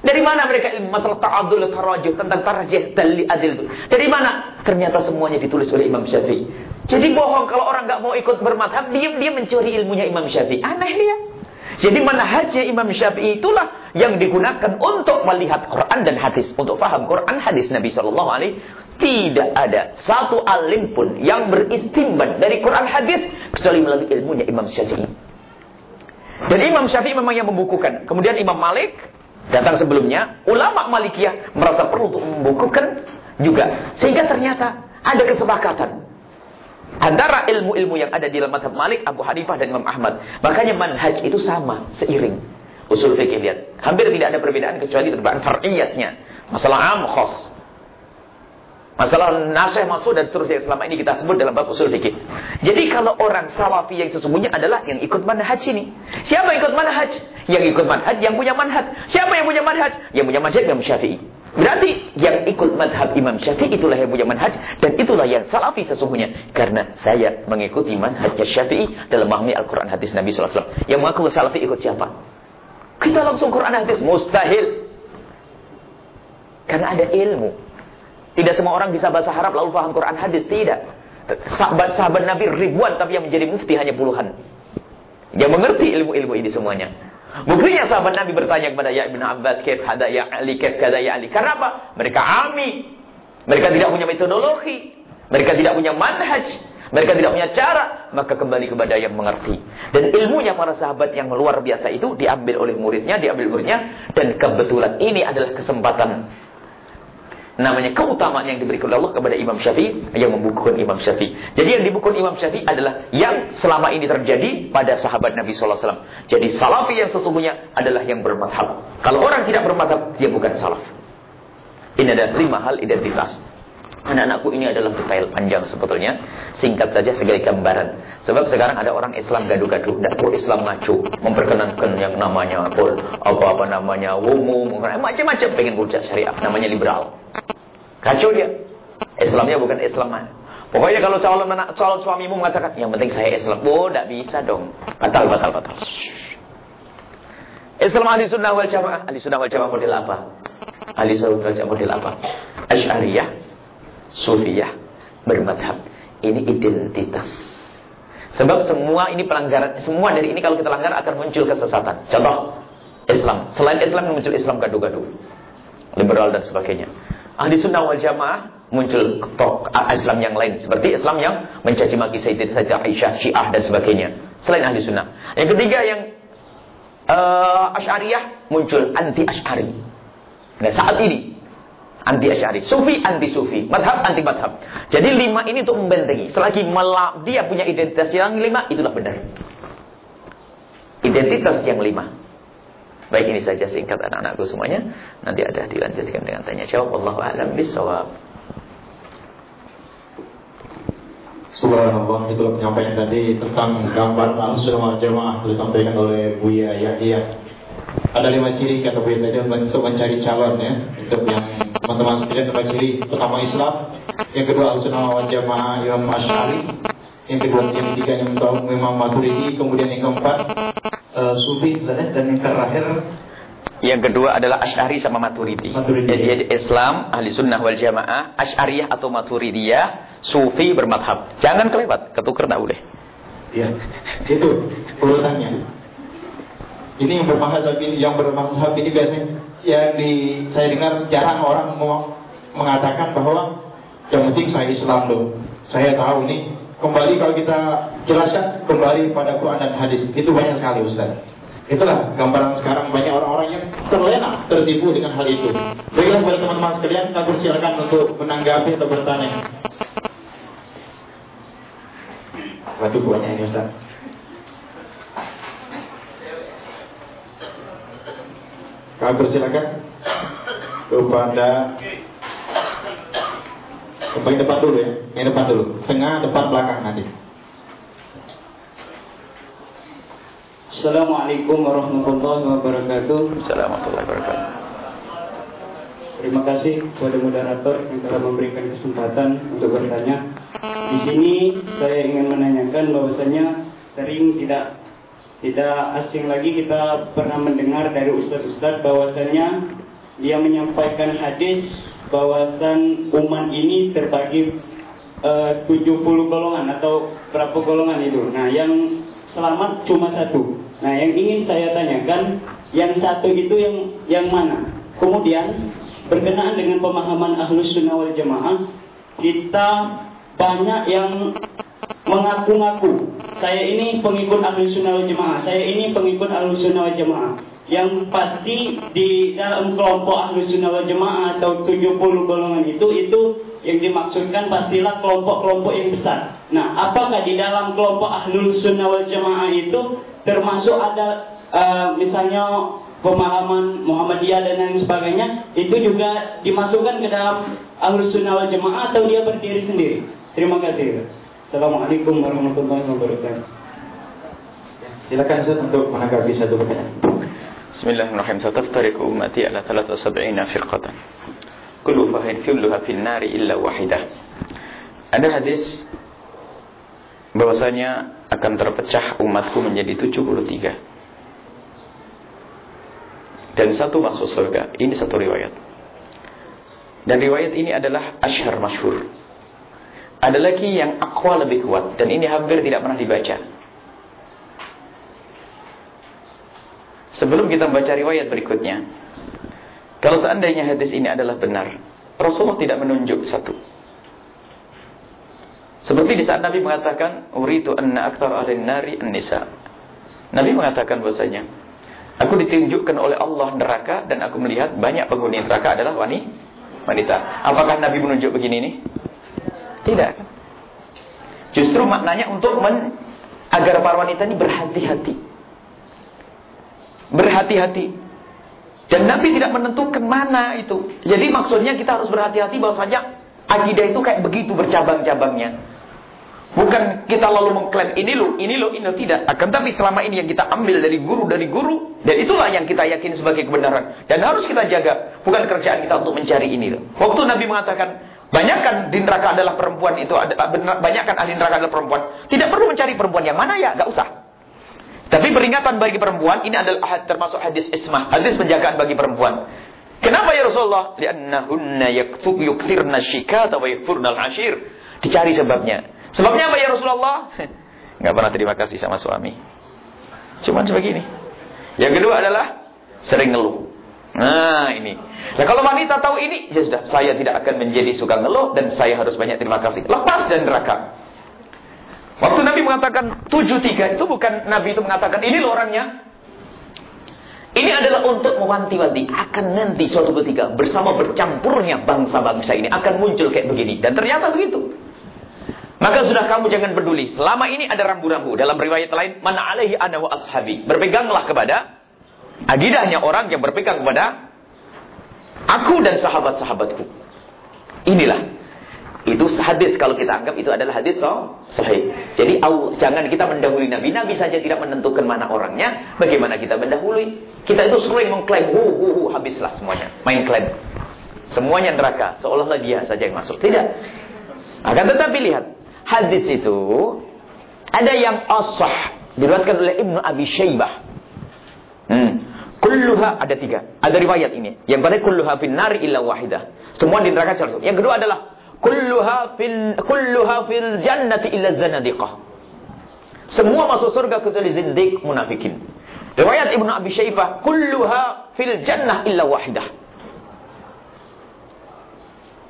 Dari mana mereka ilmu masalah ta'adul tarajuh tentang tarjih dalil adil Dari mana? Ternyata semuanya ditulis oleh Imam Syafi'i. Jadi bohong kalau orang nggak mau ikut bermadhab, dia dia mencuri ilmunya Imam Syafi'i. Aneh dia. Jadi manhajnya Imam Syafi'i itulah yang digunakan untuk melihat Quran dan hadis, untuk paham Quran hadis Nabi Shallallahu Alaihi tidak ada satu alim pun yang beristimbat dari Quran hadis kecuali melalui ilmunya Imam Syafi'i. Dan Imam Syafi'i memang yang membukukan. Kemudian Imam Malik datang sebelumnya, ulama Malikiyah merasa perlu untuk membukukan juga. Sehingga ternyata ada kesepakatan antara ilmu-ilmu yang ada di dalam madhab Malik, Abu Hanifah dan Imam Ahmad. Makanya manhaj itu sama, seiring. Usul fikih lihat, hampir tidak ada perbedaan kecuali terbaan far'iyatnya. Masalah am khos. Masalah nasih maksud dan seterusnya selama ini kita sebut dalam bab usul fikih. Jadi kalau orang salafi yang sesungguhnya adalah yang ikut manhaj ini. Siapa yang ikut manhaj? Yang ikut manhaj, yang punya manhaj. Siapa yang punya manhaj? Yang punya manhaj Imam Syafi'i. Berarti yang ikut madhab Imam Syafi'i itulah yang punya manhaj dan itulah yang salafi sesungguhnya. Karena saya mengikuti manhaj Syafi'i dalam memahami Al-Quran hadis Nabi SAW. Yang mengaku salafi ikut siapa? Kita langsung Quran hadis mustahil. Karena ada ilmu. Tidak semua orang bisa bahasa Arab lalu paham Quran hadis. Tidak. Sahabat-sahabat Nabi ribuan tapi yang menjadi mufti hanya puluhan. Yang mengerti ilmu-ilmu ini semuanya. Buktinya sahabat Nabi bertanya kepada Ya Ibn Abbas, Kef hada ya Ali, Kef kada ya Ali. Karena apa? Mereka ami. Mereka tidak punya metodologi. Mereka tidak punya manhaj. Mereka tidak punya cara. Maka kembali kepada yang mengerti. Dan ilmunya para sahabat yang luar biasa itu diambil oleh muridnya, diambil muridnya. Dan kebetulan ini adalah kesempatan namanya keutamaan yang diberikan oleh Allah kepada Imam Syafi'i yang membukukan Imam Syafi'i. Jadi yang dibukukan Imam Syafi'i adalah yang selama ini terjadi pada sahabat Nabi SAW. Jadi salafi yang sesungguhnya adalah yang bermadhab. Kalau orang tidak bermadhab, dia bukan salaf. Ini ada lima hal identitas. Anak-anakku ini adalah detail panjang sebetulnya. Singkat saja sebagai gambaran. Sebab sekarang ada orang Islam gaduh-gaduh. Perlu Islam ngaco. Memperkenankan yang namanya apa-apa namanya umum. Macam-macam pengen bujak syariat. Namanya liberal. Kacau dia. Islamnya bukan Islam. Pokoknya kalau calon calon suamimu mengatakan, yang penting saya Islam. Oh, tidak bisa dong. Batal, batal, batal. Islam ahli sunnah wal jamaah. Ahli sunnah wal jamaah model apa? Ahli sunnah wal jamaah model apa? Asy'ariyah, Sufiyah, bermadhab. Ini identitas. Sebab semua ini pelanggaran, semua dari ini kalau kita langgar akan muncul kesesatan. Contoh, Islam. Selain Islam muncul Islam gaduh-gaduh. Liberal dan sebagainya. Ahli sunnah wal jamaah muncul tok Islam yang lain. Seperti Islam yang mencaci maki Sayyidah Aisyah, Syiah dan sebagainya. Selain ahli sunnah. Yang ketiga yang uh, Asy'ariyah muncul anti Asy'ari. Nah saat ini anti Asy'ari, Sufi anti Sufi, madhab anti madhab. Jadi lima ini untuk membentengi. Selagi dia punya identitas yang lima, itulah benar. Identitas yang lima. Baik ini saja singkat anak-anakku semuanya. Nanti ada dilanjutkan dengan tanya jawab. Allahu a'lam bishawab. Subhanallah itu penyampaian tadi tentang gambar langsung jemaah disampaikan oleh Buya Yahya. Ada lima ciri kata Buya tadi untuk mencari calon ya. Untuk yang teman-teman sekalian lima ciri pertama Islam, yang kedua al-sunnah wal jamaah Imam Asy'ari, yang kedua yang ketiga yang Imam Maturidi, kemudian yang keempat uh, Sufi dan yang terakhir yang kedua adalah Ash'ari sama Maturidi. Maturidi. Jadi, Islam, Ahli Sunnah wal Jamaah, Ash'ariyah atau Maturidiyah, Sufi bermadhab. Jangan kelewat, ketuker tak boleh. Iya, itu urutannya. Ini yang bermazhab ini, yang bermazhab ini biasanya yang di saya dengar jarang orang mau mengatakan bahwa yang penting saya Islam loh. Saya tahu nih kembali kalau kita jelaskan kembali pada Quran dan hadis itu banyak sekali Ustaz. Itulah gambaran sekarang banyak orang-orang yang terlena, tertipu dengan hal itu. Baiklah kepada teman-teman sekalian, kita persilakan untuk menanggapi atau bertanya. Waduh banyak ini Ustaz. Kami persilakan. kepada yang depan dulu ya, yang depan dulu, tengah, depan, belakang nanti. Assalamualaikum warahmatullahi wabarakatuh. Assalamualaikum warahmatullahi wabarakatuh. Terima kasih kepada moderator yang telah memberikan kesempatan untuk bertanya. Di sini saya ingin menanyakan bahwasanya sering tidak tidak asing lagi kita pernah mendengar dari ustadz-ustadz bahwasanya dia menyampaikan hadis bahwasan umat ini terbagi eh, uh, 70 golongan atau berapa golongan itu. Nah, yang selamat cuma satu. Nah, yang ingin saya tanyakan, yang satu itu yang yang mana? Kemudian berkenaan dengan pemahaman ahlus sunnah wal jamaah, kita banyak yang mengaku-ngaku saya ini pengikut ahlus sunnah wal saya ini pengikut ahlus sunnah wal. Yang pasti di dalam kelompok ahlus sunnah wal atau 70 golongan itu, itu yang dimaksudkan pastilah kelompok-kelompok yang besar. Nah, apakah di dalam kelompok ahlul sunnah wal jamaah itu termasuk ada uh, misalnya pemahaman Muhammadiyah dan lain sebagainya itu juga dimasukkan ke dalam ahlus sunnah wal jamaah atau dia berdiri sendiri? Terima kasih. Assalamualaikum warahmatullahi wabarakatuh. Silakan Ustaz untuk menanggapi satu pertanyaan. Bismillahirrahmanirrahim. Sataftariqu ummati ala 73 firqatan. Kullu fahin kulluha fin nari illa wahidah. Ada hadis bahwasanya akan terpecah umatku menjadi 73. Dan satu masuk surga. Ini satu riwayat. Dan riwayat ini adalah asyhar masyhur. Ada lagi yang akwa lebih kuat dan ini hampir tidak pernah dibaca. Sebelum kita membaca riwayat berikutnya, kalau seandainya hadis ini adalah benar, Rasulullah tidak menunjuk satu. Seperti di saat Nabi mengatakan, "Uritu anna akthar ahli nari an-nisa." Nabi mengatakan bahwasanya, aku ditunjukkan oleh Allah neraka dan aku melihat banyak penghuni neraka adalah wanita. Apakah Nabi menunjuk begini nih? Tidak. Justru maknanya untuk men agar para wanita ini berhati-hati. Berhati-hati. Dan Nabi tidak menentukan mana itu. Jadi maksudnya kita harus berhati-hati bahwasanya akidah itu kayak begitu bercabang-cabangnya. Bukan kita lalu mengklaim ini loh, ini loh, ini loh, tidak. Akan tapi selama ini yang kita ambil dari guru, dari guru. Dan itulah yang kita yakin sebagai kebenaran. Dan harus kita jaga. Bukan kerjaan kita untuk mencari ini loh. Waktu Nabi mengatakan, banyakkan di neraka adalah perempuan itu, banyakkan ahli neraka adalah perempuan. Tidak perlu mencari perempuan yang mana ya, gak usah. Tapi peringatan bagi perempuan ini adalah termasuk hadis ismah, hadis penjagaan bagi perempuan. Kenapa ya Rasulullah? Liannahunna yukthirna syikata wa yakfurna al-ashir. Dicari sebabnya. Sebabnya apa ya Rasulullah? Enggak pernah terima kasih sama suami. Cuman sebegini. Yang kedua adalah sering ngeluh. Nah ini. Nah kalau wanita tahu ini, ya sudah, saya tidak akan menjadi suka ngeluh dan saya harus banyak terima kasih. Lepas dan neraka. Waktu Nabi mengatakan tujuh tiga itu bukan Nabi itu mengatakan ini loh orangnya. Ini adalah untuk mewanti-wanti akan nanti suatu ketika bersama bercampurnya bangsa-bangsa ini akan muncul kayak begini dan ternyata begitu. Maka sudah kamu jangan peduli. Selama ini ada rambu-rambu dalam riwayat lain mana alaihi ana wa ashabi. Berpeganglah kepada adidahnya orang yang berpegang kepada aku dan sahabat-sahabatku. Inilah itu hadis kalau kita anggap itu adalah hadis so, sahih. Jadi jangan kita mendahului Nabi. Nabi saja tidak menentukan mana orangnya. Bagaimana kita mendahului? Kita itu sering mengklaim, hu, hu, hu, habislah semuanya. Main klaim. Semuanya neraka. Seolah-olah dia saja yang masuk. Tidak. Akan tetapi lihat. Hadis itu ada yang asah. Diriwayatkan oleh Ibnu Abi Syaibah. Hmm. Kulluha ada tiga. Ada riwayat ini. Yang pada kulluha fin nari illa wahidah. Semua di neraka satu. Yang kedua adalah kulluha fil kulluha fil jannati illa zanadiqah. Semua masuk surga kecuali zindik munafikin. Riwayat Ibnu Abi Syaifah, kulluha fil jannah illa wahidah.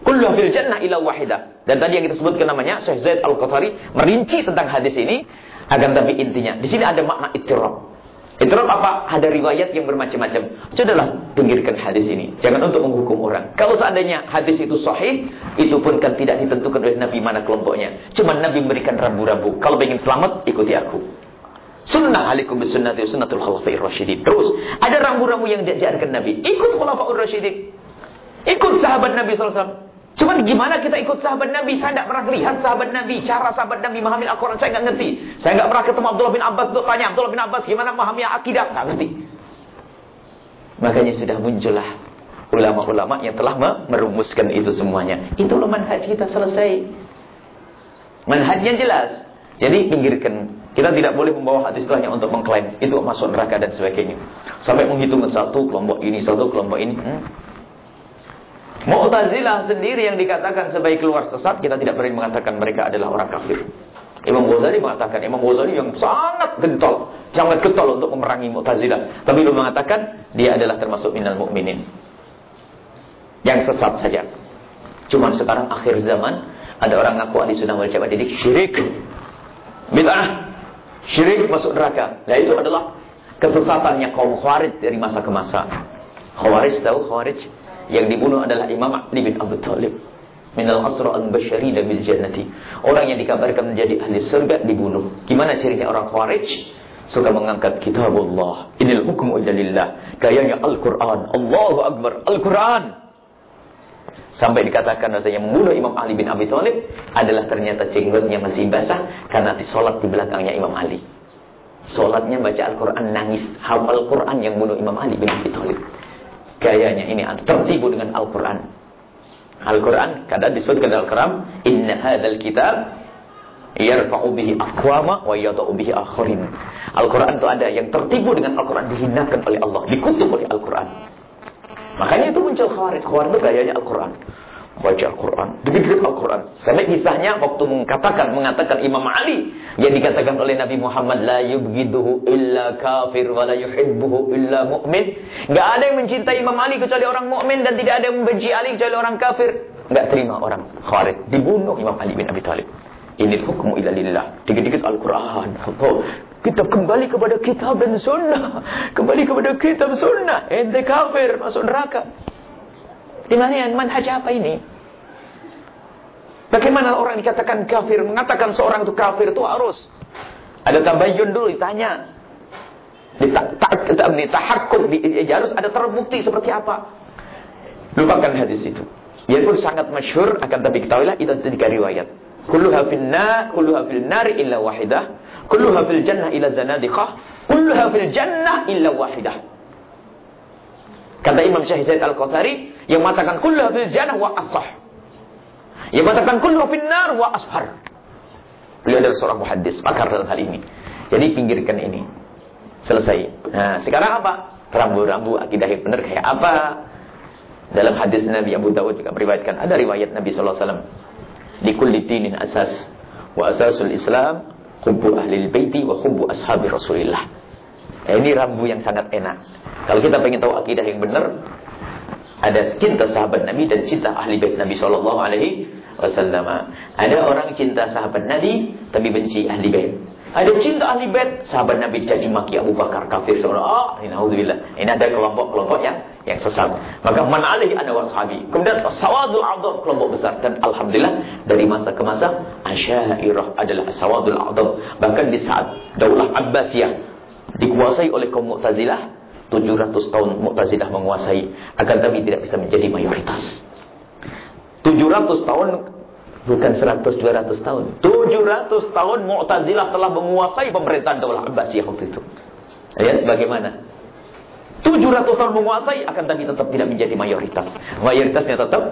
Kulluha fil jannah illa wahidah. Dan tadi yang kita sebutkan namanya Syekh Zaid Al-Qafari merinci tentang hadis ini agar tapi intinya di sini ada makna ittirab. Itulah apa? Ada riwayat yang bermacam-macam. Sudahlah, pinggirkan hadis ini. Jangan untuk menghukum orang. Kalau seandainya hadis itu sahih, itu pun kan tidak ditentukan oleh Nabi mana kelompoknya. Cuma Nabi memberikan rambu-rambu. Kalau ingin selamat, ikuti aku. Sunnah alaikum bisunnati sunnatul khulafair rasyidin. Terus, ada rambu-rambu yang diajarkan Nabi. Ikut khulafaur rasyidin. Ikut sahabat Nabi SAW. Cuman gimana kita ikut sahabat Nabi? Saya tidak pernah lihat sahabat Nabi. Cara sahabat Nabi memahami Al-Quran saya nggak ngerti. Saya nggak pernah ketemu Abdullah bin Abbas untuk tanya Abdullah bin Abbas gimana memahami akidah. Nggak ngerti. Makanya sudah muncullah ulama-ulama yang telah merumuskan itu semuanya. Itu loh manhaj kita selesai. Manhajnya jelas. Jadi pinggirkan. Kita tidak boleh membawa hadis itu untuk mengklaim. Itu masuk neraka dan sebagainya. Sampai menghitung satu kelompok ini, satu kelompok ini. Hmm. Mu'tazilah sendiri yang dikatakan sebagai keluar sesat, kita tidak berani mengatakan mereka adalah orang kafir. Imam Ghazali mengatakan, Imam Ghazali yang sangat gentle, sangat getol untuk memerangi Mu'tazilah. Tapi beliau mengatakan, dia adalah termasuk minal mu'minin. Yang sesat saja. Cuma sekarang akhir zaman, ada orang ngaku ahli sunnah wal jamaah. Jadi syirik. Bid'ah. Syirik masuk neraka. Nah itu adalah kesesatannya kaum khawarij dari masa ke masa. Khawarij tahu khawarij? Yang dibunuh adalah Imam Ali bin Abu Talib. Minal asra al-bashari dan bil jannati. Orang yang dikabarkan menjadi ahli surga dibunuh. Gimana cirinya orang Khawarij? Suka mengangkat kitabullah. Inil hukmu illa lillah. Gayanya Al-Quran. Allahu Akbar. Al-Quran. Sampai dikatakan rasanya membunuh Imam Ali bin Abi Thalib adalah ternyata jenggotnya masih basah karena sholat di belakangnya Imam Ali. Sholatnya baca Al-Quran nangis. Hafal Quran yang bunuh Imam Ali bin Abi Thalib gayanya ini tertibu dengan Al-Quran. Al-Quran kadang disebutkan dalam Al-Quran, Inna hadal kitab yarfa'u bihi aqwama wa yada'u bihi akharin. Al-Quran itu ada yang tertibu dengan Al-Quran dihinakan oleh Allah, dikutuk oleh Al-Quran. Makanya itu muncul khawarij. Khawarij itu gayanya Al-Quran baca Al-Quran, dikit Al-Quran. Sampai kisahnya waktu mengatakan mengatakan Imam Ali yang dikatakan oleh Nabi Muhammad la yubghiduhu illa kafir wa la yuhibbuhu illa mu'min. Enggak ada yang mencintai Imam Ali kecuali orang mukmin dan tidak ada yang membenci Ali kecuali orang kafir. Enggak terima orang khawarij. Dibunuh Imam Ali bin Abi Thalib. Ini hukum ila lillah. Dikit-dikit Al-Quran. Kita kembali kepada kitab dan sunnah. Kembali kepada kitab sunnah. Ente kafir masuk neraka. Di mana manhaj apa ini? Bagaimana orang dikatakan kafir? Mengatakan seorang itu kafir itu harus ada tabayun dulu ditanya. Ditahakkuk, harus ada terbukti seperti apa. Lupakan hadis itu. Ia pun sangat masyhur akan tapi ketahuilah itu tiga riwayat. Kulluha fil nar, kulluha fil nar illa wahidah. Kulluha fil jannah illa zanadiqah. Kulluha fil jannah illa wahidah. Kata Imam Syahid Al-Qathari yang mengatakan kullu fil jannah wa asah. Yang mengatakan kullu fil nar wa ashar. Beliau adalah seorang muhaddis, pakar dalam hal ini. Jadi pinggirkan ini. Selesai. Nah, sekarang apa? Rambu-rambu akidah yang benar kayak apa? Dalam hadis Nabi Abu Dawud juga meriwayatkan ada riwayat Nabi sallallahu alaihi wasallam. Di kulli dinin asas wa asasul Islam hubbu ahli baiti wa hubbu ashabi Rasulillah. Nah, ini rambu yang sangat enak. Kalau kita pengen tahu akidah yang benar, ada cinta sahabat Nabi dan cinta ahli bait Nabi Shallallahu Alaihi Wasallam. Ada orang cinta sahabat Nabi tapi benci ahli bait. Ada cinta ahli bait, sahabat Nabi dicaci maki Abu Bakar kafir. Ah, ini. Ini ada kelompok-kelompok yang yang sesat. Maka man alaihi ana washabi. Kemudian sawadul adzam kelompok besar dan alhamdulillah dari masa ke masa Asy'ariyah adalah sawadul adzam. Bahkan di saat Daulah Abbasiyah dikuasai oleh kaum Mu'tazilah 700 tahun Mu'tazilah menguasai akan tapi tidak bisa menjadi mayoritas. 700 tahun bukan 100 200 tahun. 700 tahun Mu'tazilah telah menguasai pemerintahan Daulah Abbasiyah waktu itu. Lihat bagaimana 700 tahun menguasai akan tapi tetap tidak menjadi mayoritas. Mayoritasnya tetap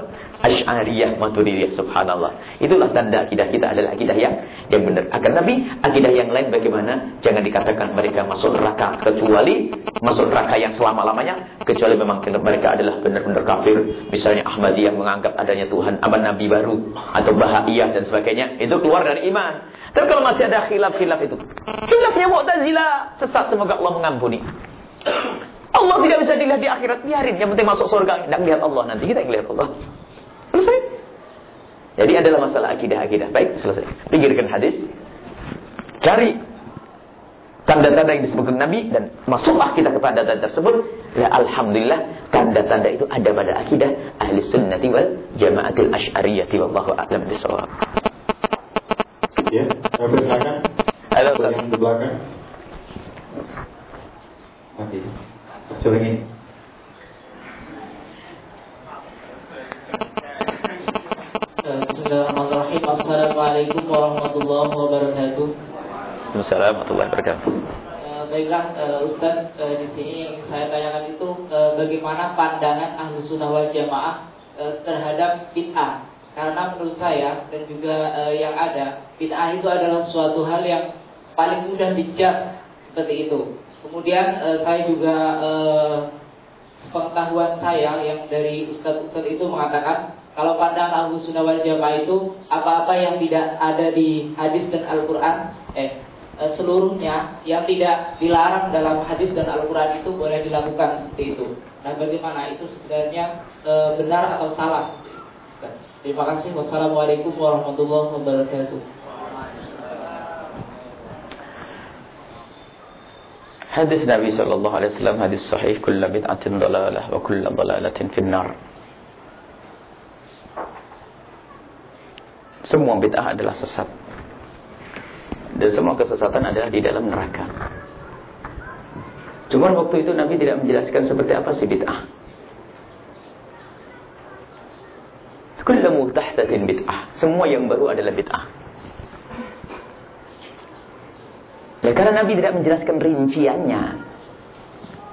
Asy'ariyah Maturidiyah subhanallah. Itulah tanda akidah kita adalah akidah yang yang benar. Akan tapi akidah yang lain bagaimana? Jangan dikatakan mereka masuk neraka kecuali masuk neraka yang selama-lamanya kecuali memang mereka adalah benar-benar kafir. Misalnya Ahmadiyah menganggap adanya Tuhan, apa nabi baru atau Bahaiyah dan sebagainya, itu keluar dari iman. Tapi kalau masih ada khilaf-khilaf itu, khilafnya Mu'tazilah sesat semoga Allah mengampuni. Allah tidak bisa dilihat di akhirat, biarin. Yang penting masuk surga, tidak melihat Allah nanti. Kita yang lihat Allah. Selesai. Jadi adalah masalah akidah-akidah. Baik, selesai. Pikirkan hadis. Cari tanda-tanda yang disebutkan Nabi dan masuklah kita kepada tanda tersebut. Ya, Alhamdulillah, tanda-tanda itu ada pada akidah ahli sunnati wal jamaatil asy'ariyati wallahu a'lam bishawab. Ya, kami silakan. Halo, Yang di belakang. Nanti. Bismillahirrahmanirrahim. Assalamualaikum warahmatullahi wabarakatuh. Assalamualaikum warahmatullahi wabarakatuh. Uh, baiklah uh, Ustaz, uh, di sini yang saya tanyakan itu bagaimana pandangan ahlu sunnah wal jamaah terhadap bid'ah. Karena menurut saya dan juga yang ada, bid'ah itu adalah suatu hal yang paling mudah dijat seperti itu. Kemudian uh, saya juga uh, pengetahuan saya yang dari ustadz-ustadz itu mengatakan kalau pandangan ahlu sunnah wal jamaah itu apa-apa yang tidak ada di hadis dan Al-Quran eh, eh seluruhnya yang tidak dilarang dalam hadis dan Al-Quran itu boleh dilakukan seperti itu. Nah bagaimana itu sebenarnya e, benar atau salah? Terima kasih. Wassalamualaikum warahmatullahi wabarakatuh. Hadis Nabi sallallahu alaihi wasallam hadis sahih kullu bid'atin dalalah wa kullu dalalatin finnar. Semua bid'ah adalah sesat. Dan semua kesesatan adalah di dalam neraka. Cuma waktu itu Nabi tidak menjelaskan seperti apa sih bid'ah. Kullu muhtahtatin bid'ah. Semua yang baru adalah bid'ah. Ya, karena Nabi tidak menjelaskan rinciannya.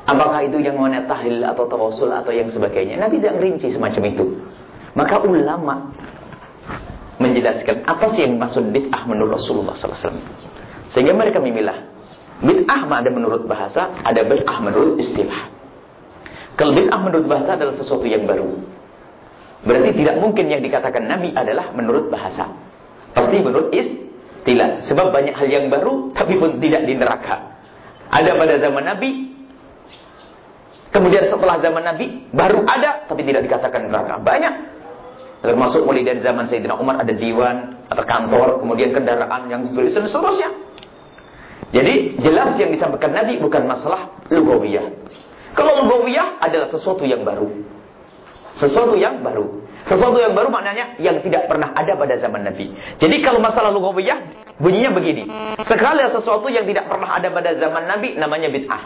Apakah itu yang mana tahlil atau tawasul atau yang sebagainya. Nabi tidak merinci semacam itu. Maka ulama menjelaskan apa sih yang maksud bid'ah menurut Rasulullah SAW. Sehingga mereka memilah bid'ah ada menurut bahasa, ada bid'ah menurut istilah. Kalau bid'ah menurut bahasa adalah sesuatu yang baru. Berarti tidak mungkin yang dikatakan Nabi adalah menurut bahasa. Pasti menurut istilah. Sebab banyak hal yang baru, tapi pun tidak di neraka. Ada pada zaman Nabi, kemudian setelah zaman Nabi, baru ada, tapi tidak dikatakan neraka. Banyak. Termasuk mulai dari zaman Sayyidina Umar ada diwan atau kantor, kemudian kendaraan yang seterusnya. seterusnya. Jadi jelas yang disampaikan Nabi bukan masalah lugawiyah. Kalau lugawiyah adalah sesuatu yang baru. Sesuatu yang baru. Sesuatu yang baru maknanya yang tidak pernah ada pada zaman Nabi. Jadi kalau masalah lugawiyah bunyinya begini. Sekali sesuatu yang tidak pernah ada pada zaman Nabi namanya bid'ah.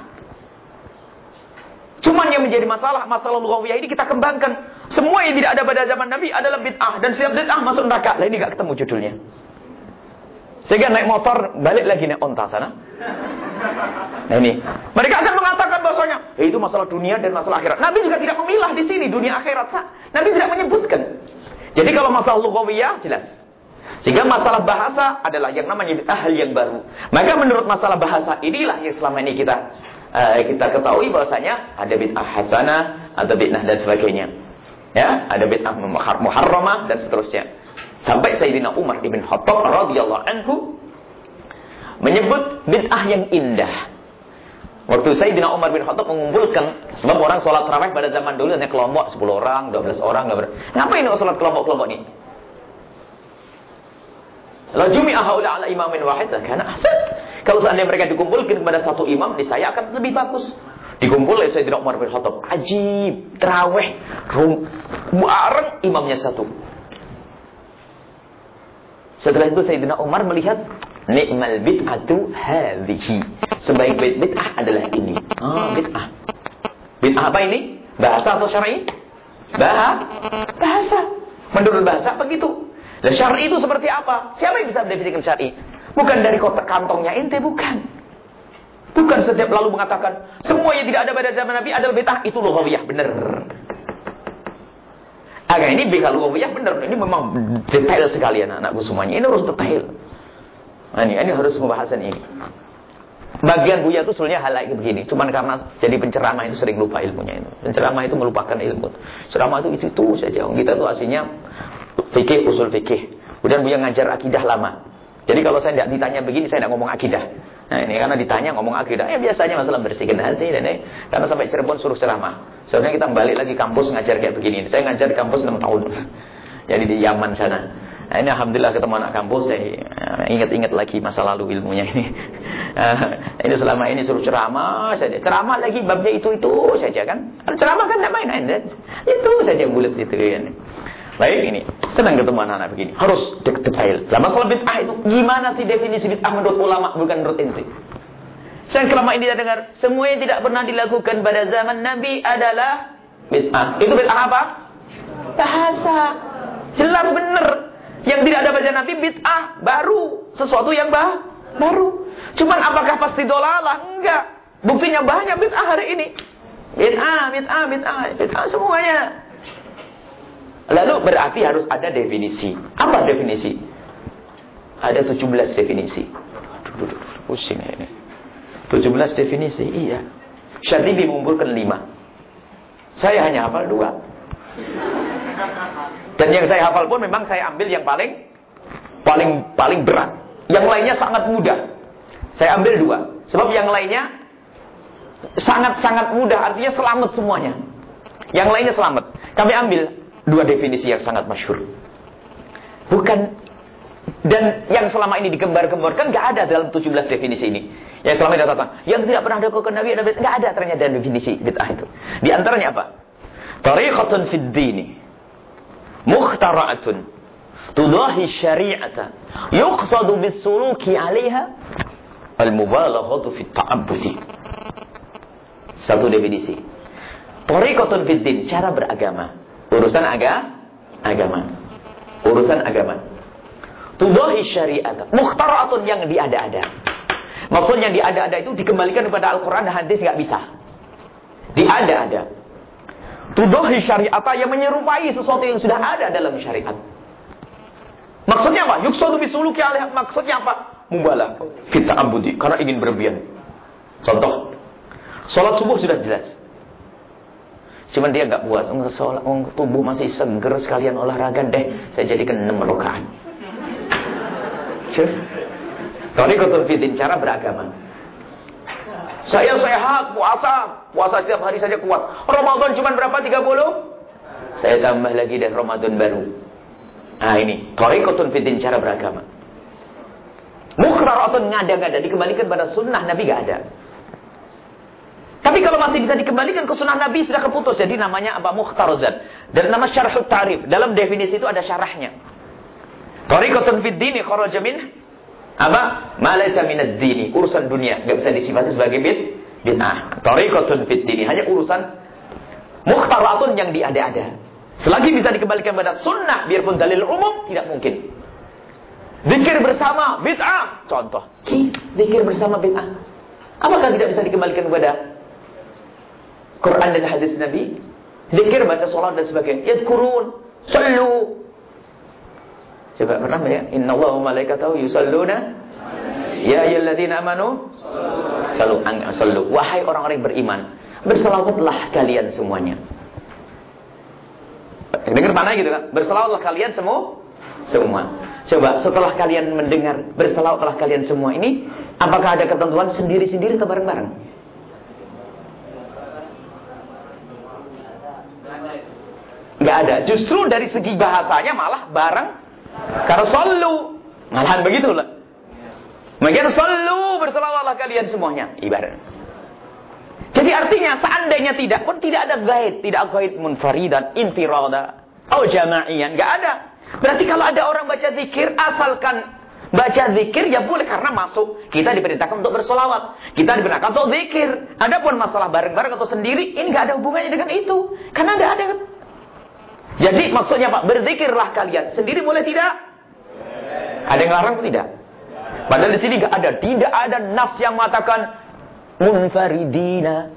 Cuman yang menjadi masalah, masalah lugawiyah ini kita kembangkan. Semua yang tidak ada pada zaman Nabi adalah bid'ah. Dan setiap bid'ah masuk neraka. Lah ini gak ketemu judulnya. Sehingga naik motor, balik lagi naik onta sana. Nah ini. Mereka akan mengatakan bahasanya, eh, itu masalah dunia dan masalah akhirat. Nabi juga tidak memilah di sini dunia akhirat. Nabi tidak menyebutkan. Jadi kalau masalah lugawiyah, jelas. Sehingga masalah bahasa adalah yang namanya hal yang baru. Maka menurut masalah bahasa inilah yang selama ini kita uh, kita ketahui bahwasanya ada bid'ah hasanah, ada bid'ah dan sebagainya. Ya, ada bid'ah muharramah dan seterusnya. Sampai Sayyidina Umar ibn Khattab radhiyallahu anhu menyebut bid'ah yang indah. Waktu Sayyidina Umar bin Khattab mengumpulkan sebab orang sholat tarawih pada zaman dulu hanya kelompok 10 orang, 12 orang, enggak ber... Ngapain sholat kelompok-kelompok ini? La jumi'a haula ala imamin wahid karena ahsan. Kalau seandainya mereka dikumpulkan kepada satu imam, di saya akan lebih bagus. Dikumpul oleh Sayyidina Umar bin Khattab. Ajib, terawih, rum, bareng imamnya satu. Setelah itu Sayyidina Umar melihat Ni'mal bid'atu hadhihi. Sebaik bid'ah adalah ini. Ah, bid'ah. Bid'ah apa ini? Bahasa atau syar'i? Bahasa. Bahasa. Menurut bahasa begitu. Dan syar'i itu seperti apa? Siapa yang bisa mendefinisikan syar'i? Bukan dari kotak kantongnya ente, bukan. Bukan setiap lalu mengatakan semua yang tidak ada pada zaman Nabi adalah bid'ah, itu lughawiyah, benar. Agak ini bika lughawiyah benar. Ini memang detail sekali anak-anakku semuanya. Ini harus detail. Nah, ini, ini harus pembahasan ini. Bagian Buya itu sebenarnya hal lain begini. Cuman karena jadi penceramah itu sering lupa ilmunya itu. Penceramah itu melupakan ilmu. Ceramah itu itu, itu saja. Kita itu aslinya fikih usul fikih. Kemudian Buya ngajar akidah lama. Jadi kalau saya tidak ditanya begini, saya tidak ngomong akidah. Nah ini karena ditanya ngomong akidah, ya biasanya masalah bersihkan hati dan ini karena sampai Cirebon suruh ceramah. Sebenarnya kita balik lagi kampus ngajar kayak begini. Saya ngajar di kampus 6 tahun. Jadi di Yaman sana. Nah, ini alhamdulillah ketemu anak kampus, saya ingat-ingat lagi masa lalu ilmunya ini. ini selama ini suruh ceramah saja. Ceramah lagi babnya itu-itu saja kan. Ceramah kan tidak main-main. Itu saja bulat itu kan. Baik ini, senang ketemu anak-anak begini. Harus detail. Lah masalah bid'ah itu gimana sih definisi bid'ah menurut ulama bukan menurut inti. Saya kelama ini dengar, semua yang tidak pernah dilakukan pada zaman Nabi adalah bid'ah. Itu bid'ah apa? Bahasa. Jelas benar. Yang tidak ada bacaan Nabi bid'ah, baru. Sesuatu yang bah, baru. Cuman apakah pasti dolalah? Enggak. Buktinya banyak bid'ah hari ini. Bid'ah, bid'ah, bid'ah, bid'ah semuanya. Lalu berarti harus ada definisi. Apa definisi? Ada 17 definisi. Pusing ini. 17 definisi, iya. Syatibi mengumpulkan 5. Saya hanya hafal 2. Dan yang saya hafal pun memang saya ambil yang paling paling paling berat. Yang lainnya sangat mudah. Saya ambil dua. Sebab yang lainnya sangat-sangat mudah. Artinya selamat semuanya. Yang lainnya selamat. Kami ambil dua definisi yang sangat masyhur. Bukan dan yang selama ini digembar-gemborkan gak ada dalam 17 definisi ini. Yang selama ini datang, yang tidak pernah dilakukan Nabi Nabi gak ada ternyata definisi bid'ah itu. Di antaranya apa? Tariqatun fid dini mukhtara'atun tudahi syari'ata yuqsadu bisuluki 'alaiha al-mubalaghatu fi ta'abbudi satu definisi Tariqatun fid din, cara beragama. Urusan aga, agama. Urusan agama. Tudahi syariat. Mukhtara'atun yang diada-ada. Maksudnya yang diada-ada itu dikembalikan kepada Al-Quran dan hadis nggak bisa. Diada-ada. Tudohi syariat yang menyerupai sesuatu yang sudah ada dalam syariat. Maksudnya apa? Yuksadu bisuluki alih. Maksudnya apa? Mubalah. Kita ambudi. Karena ingin berlebihan. Contoh. Sholat subuh sudah jelas. Cuman dia nggak puas. Sholat, tubuh masih seger sekalian olahraga deh. Saya jadikan 6 rakaat. Tariqatul fitin cara beragama. Saya sehat, puasa. Puasa setiap hari saja kuat. Ramadan cuma berapa? 30? Saya tambah lagi dan Ramadan baru. Nah ini. Torikotun fitin cara beragama. Mukhraratun ngada-ngada. Dikembalikan pada sunnah Nabi gak ada. Tapi kalau masih bisa dikembalikan ke sunnah Nabi sudah keputus. Jadi namanya apa? Mukhtarazat. Dan nama syarhut tarif. Dalam definisi itu ada syarahnya. Torikotun fit dini kharaja apa? Malaysa minad dini, urusan dunia, enggak bisa disifati sebagai bid bid'ah. Tariqatun fit hanya urusan mukhtaratun yang diada-ada. Selagi bisa dikembalikan pada sunnah, biarpun dalil umum, tidak mungkin. Zikir bersama bid'ah, contoh. Zikir bersama bid'ah. Apakah tidak bisa dikembalikan kepada Quran dan hadis Nabi? Zikir, baca sholat dan sebagainya. Yadkurun, sallu, Coba pernah ya? Inna Allah wa malaikatahu yusalluna Ya ayyuhalladzina amanu. Sallu sallu Wahai orang-orang beriman Berselawatlah kalian semuanya. Dengar mana gitu kan? Berselawatlah kalian semua Semua. Coba setelah kalian mendengar Berselawatlah kalian semua ini Apakah ada ketentuan sendiri-sendiri atau bareng-bareng? Gak ada. Justru dari segi bahasanya malah bareng. Karena sallu. Malahan begitulah. Mungkin sallu berselawatlah kalian semuanya. Ibarat. Jadi artinya seandainya tidak pun tidak ada gaid. Tidak gaid munfaridan, infirada. Atau jama'iyan. Gak ada. Berarti kalau ada orang baca zikir, asalkan baca zikir ya boleh karena masuk. Kita diperintahkan untuk bersolawat. Kita diperintahkan untuk zikir. Adapun masalah bareng-bareng atau sendiri, ini gak ada hubungannya dengan itu. Karena tidak ada jadi maksudnya Pak, berzikirlah kalian. Sendiri boleh tidak? Ada yang larang tidak? Padahal di sini nggak ada, tidak ada nas yang mengatakan munfaridina.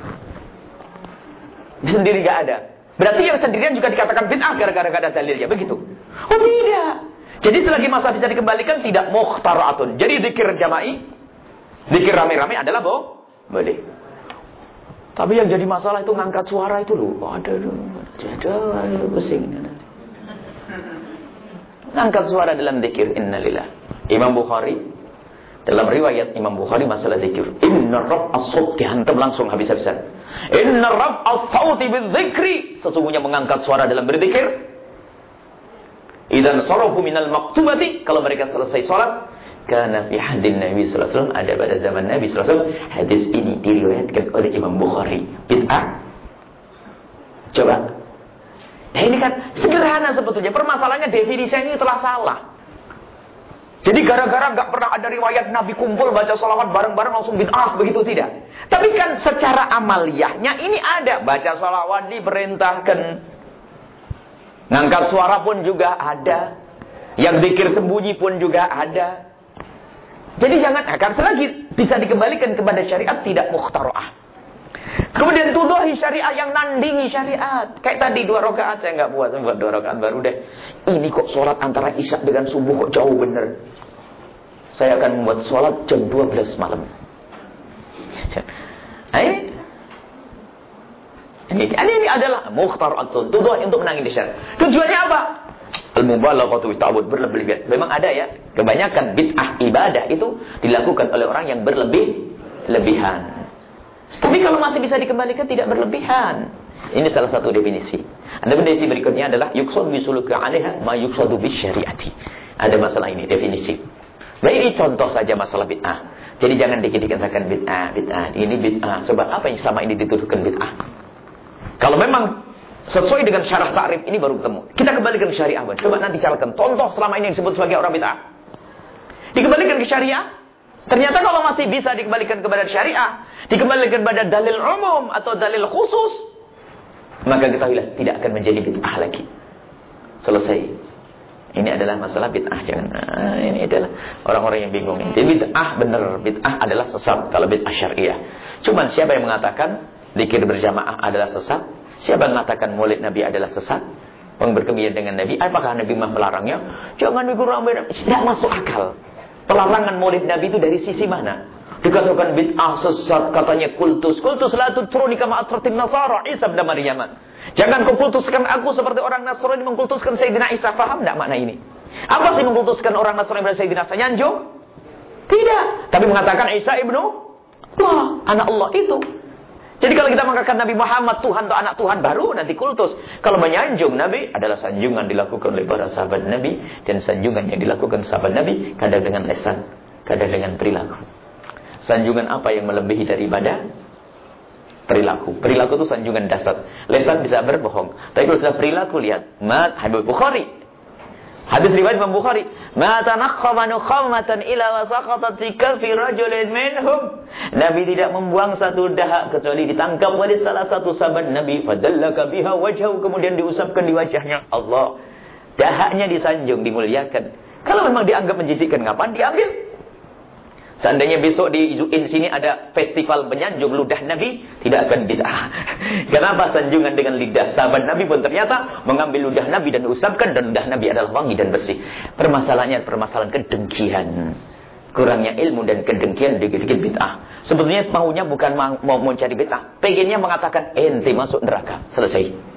Sendiri nggak ada. Berarti yang sendirian juga dikatakan bid'ah gara-gara ada dalilnya, begitu? Oh tidak. Jadi selagi masa bisa dikembalikan tidak mukhtaratun. Jadi zikir jama'i, zikir rame-rame adalah boh, boleh. Tapi yang jadi masalah itu ngangkat suara itu loh. Ada ada pusing. Ngangkat suara dalam zikir innalillah. Imam Bukhari dalam riwayat Imam Bukhari masalah zikir. Inna rab as-sawt dihantam langsung habis-habisan. Inna rab as-sawti bidzikri. Sesungguhnya mengangkat suara dalam berzikir. Idan sarafu minal maktubati. Kalau mereka selesai sholat karena fi hadin Nabi wasallam ada pada zaman Nabi wasallam hadis ini diriwayatkan oleh Imam Bukhari. Bid'ah. Coba. Nah ini kan sederhana sebetulnya. Permasalahannya definisi ini telah salah. Jadi gara-gara nggak pernah ada riwayat Nabi kumpul baca salawat bareng-bareng langsung bid'ah begitu tidak. Tapi kan secara amaliyahnya ini ada baca salawat diperintahkan. Ngangkat suara pun juga ada. Yang dikir sembunyi pun juga ada. Jadi jangan akar selagi bisa dikembalikan kepada syariat tidak mukhtaroah. Kemudian tuduhi syariat yang nandingi syariat. Kayak tadi dua rakaat saya nggak buat, buat dua rakaat baru deh. Ini kok sholat antara isya dengan subuh kok jauh bener. Saya akan membuat sholat jam 12 malam. Eh? Ini, ini adalah mukhtar atun. Tuduh untuk menangis syariat. Tujuannya apa? Al-mubalaghatu ta'awud berlebih-lebihan. Memang ada ya. Kebanyakan bid'ah ibadah itu dilakukan oleh orang yang berlebih-lebihan. Tapi kalau masih bisa dikembalikan tidak berlebihan. Ini salah satu definisi. Ada definisi berikutnya adalah yuksad bisuluka 'alaiha ma yuksadu bisyariati. Ada masalah ini definisi. Nah ini contoh saja masalah bid'ah. Jadi jangan dikit-dikit katakan bid'ah, bid'ah. Ini bid'ah. Sebab apa yang selama ini dituduhkan bid'ah? Kalau memang sesuai dengan syarah ta'rif ini baru ketemu. Kita kembalikan ke syariah. Coba nanti carakan contoh selama ini yang disebut sebagai orang bid'ah. Dikembalikan ke syariah. Ternyata kalau masih bisa dikembalikan kepada syariah, dikembalikan kepada dalil umum atau dalil khusus, maka kita bilang tidak akan menjadi bid'ah lagi. Selesai. Ini adalah masalah bid'ah jangan. Nah, ini adalah orang-orang yang bingung. Jadi bid'ah benar, bid'ah adalah sesat kalau bid'ah syariah. Cuman siapa yang mengatakan Dikir berjamaah adalah sesat. Siapa yang mengatakan maulid Nabi adalah sesat? Orang dengan Nabi. Apakah Nabi mah melarangnya? Jangan dikurang Tidak masuk akal. Pelarangan maulid Nabi itu dari sisi mana? Dikatakan bid'ah sesat katanya kultus. Kultus la tutruni kama atratin nasara Isa bin Maryam. Jangan kau kultuskan aku seperti orang Nasrani mengkultuskan Sayyidina Isa. Faham tidak makna ini? Apa sih mengkultuskan orang Nasrani pada Sayyidina Isa? Nyanjung? Tidak. Tapi mengatakan Isa ibnu Allah. Anak Allah itu. Jadi kalau kita mengatakan Nabi Muhammad Tuhan atau anak Tuhan baru nanti kultus. Kalau menyanjung Nabi adalah sanjungan dilakukan oleh para sahabat Nabi dan sanjungan yang dilakukan sahabat Nabi kadang dengan lesan, kadang dengan perilaku. Sanjungan apa yang melebihi daripada perilaku? Perilaku itu sanjungan dasar. Lesan bisa berbohong. Tapi kalau sudah perilaku lihat, Mat Habib Bukhari Hadis riwayat Imam Bukhari, "Ma nukhamatan ila wa fi rajulin minhum." Nabi tidak membuang satu dahak kecuali ditangkap oleh salah satu sahabat Nabi, fadallaka biha wajhahu kemudian diusapkan di wajahnya. Allah. Dahaknya disanjung, dimuliakan. Kalau memang dianggap menjijikkan, ngapain diambil? Seandainya besok di Izuin sini ada festival menyanjung ludah Nabi, tidak akan bid'ah. Kenapa sanjungan dengan lidah? Sahabat Nabi pun ternyata mengambil ludah Nabi dan usapkan dan ludah Nabi adalah wangi dan bersih. Permasalahannya permasalahan kedengkian. Kurangnya ilmu dan kedengkian dikit-dikit bid'ah. Sebetulnya maunya bukan mau, mencari bid'ah. Pengennya mengatakan ente masuk neraka. Selesai.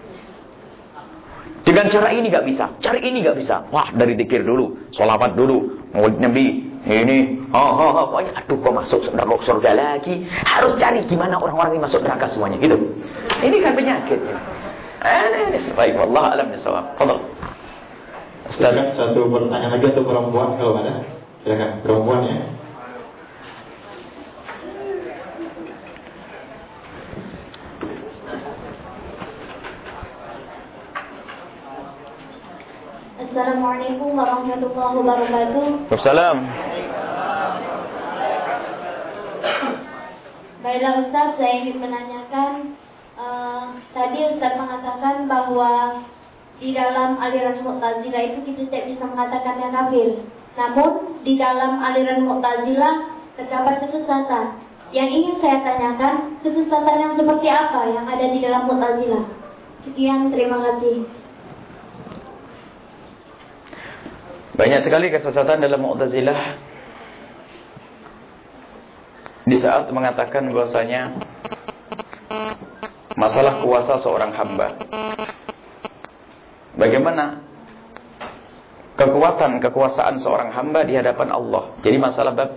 Dengan cara ini gak bisa. Cari ini gak bisa. Wah dari dikir dulu. Salawat dulu. Maulid Nabi ini, oh, oh, oh, pokoknya, aduh kok masuk neraka surga lagi. Harus cari gimana orang-orang ini masuk neraka semuanya, gitu. Ini kan penyakit. Eh, ini sebaik Allah alam nisawab. Fadal. Silakan satu pertanyaan lagi atau perempuan kalau ada. Silakan perempuan ya. Assalamualaikum warahmatullahi wabarakatuh. Waalaikumsalam. Baiklah Ustaz, saya ingin menanyakan uh, Tadi Ustaz mengatakan bahwa Di dalam aliran Mu'tazilah itu kita tidak bisa mengatakan yang kafir Namun di dalam aliran Mu'tazilah Terdapat kesesatan Yang ingin saya tanyakan Kesesatan yang seperti apa yang ada di dalam Mu'tazilah Sekian, terima kasih Banyak sekali kesesatan dalam Mu'tazilah di saat mengatakan bahwasanya masalah kuasa seorang hamba. Bagaimana kekuatan kekuasaan seorang hamba di hadapan Allah. Jadi masalah bab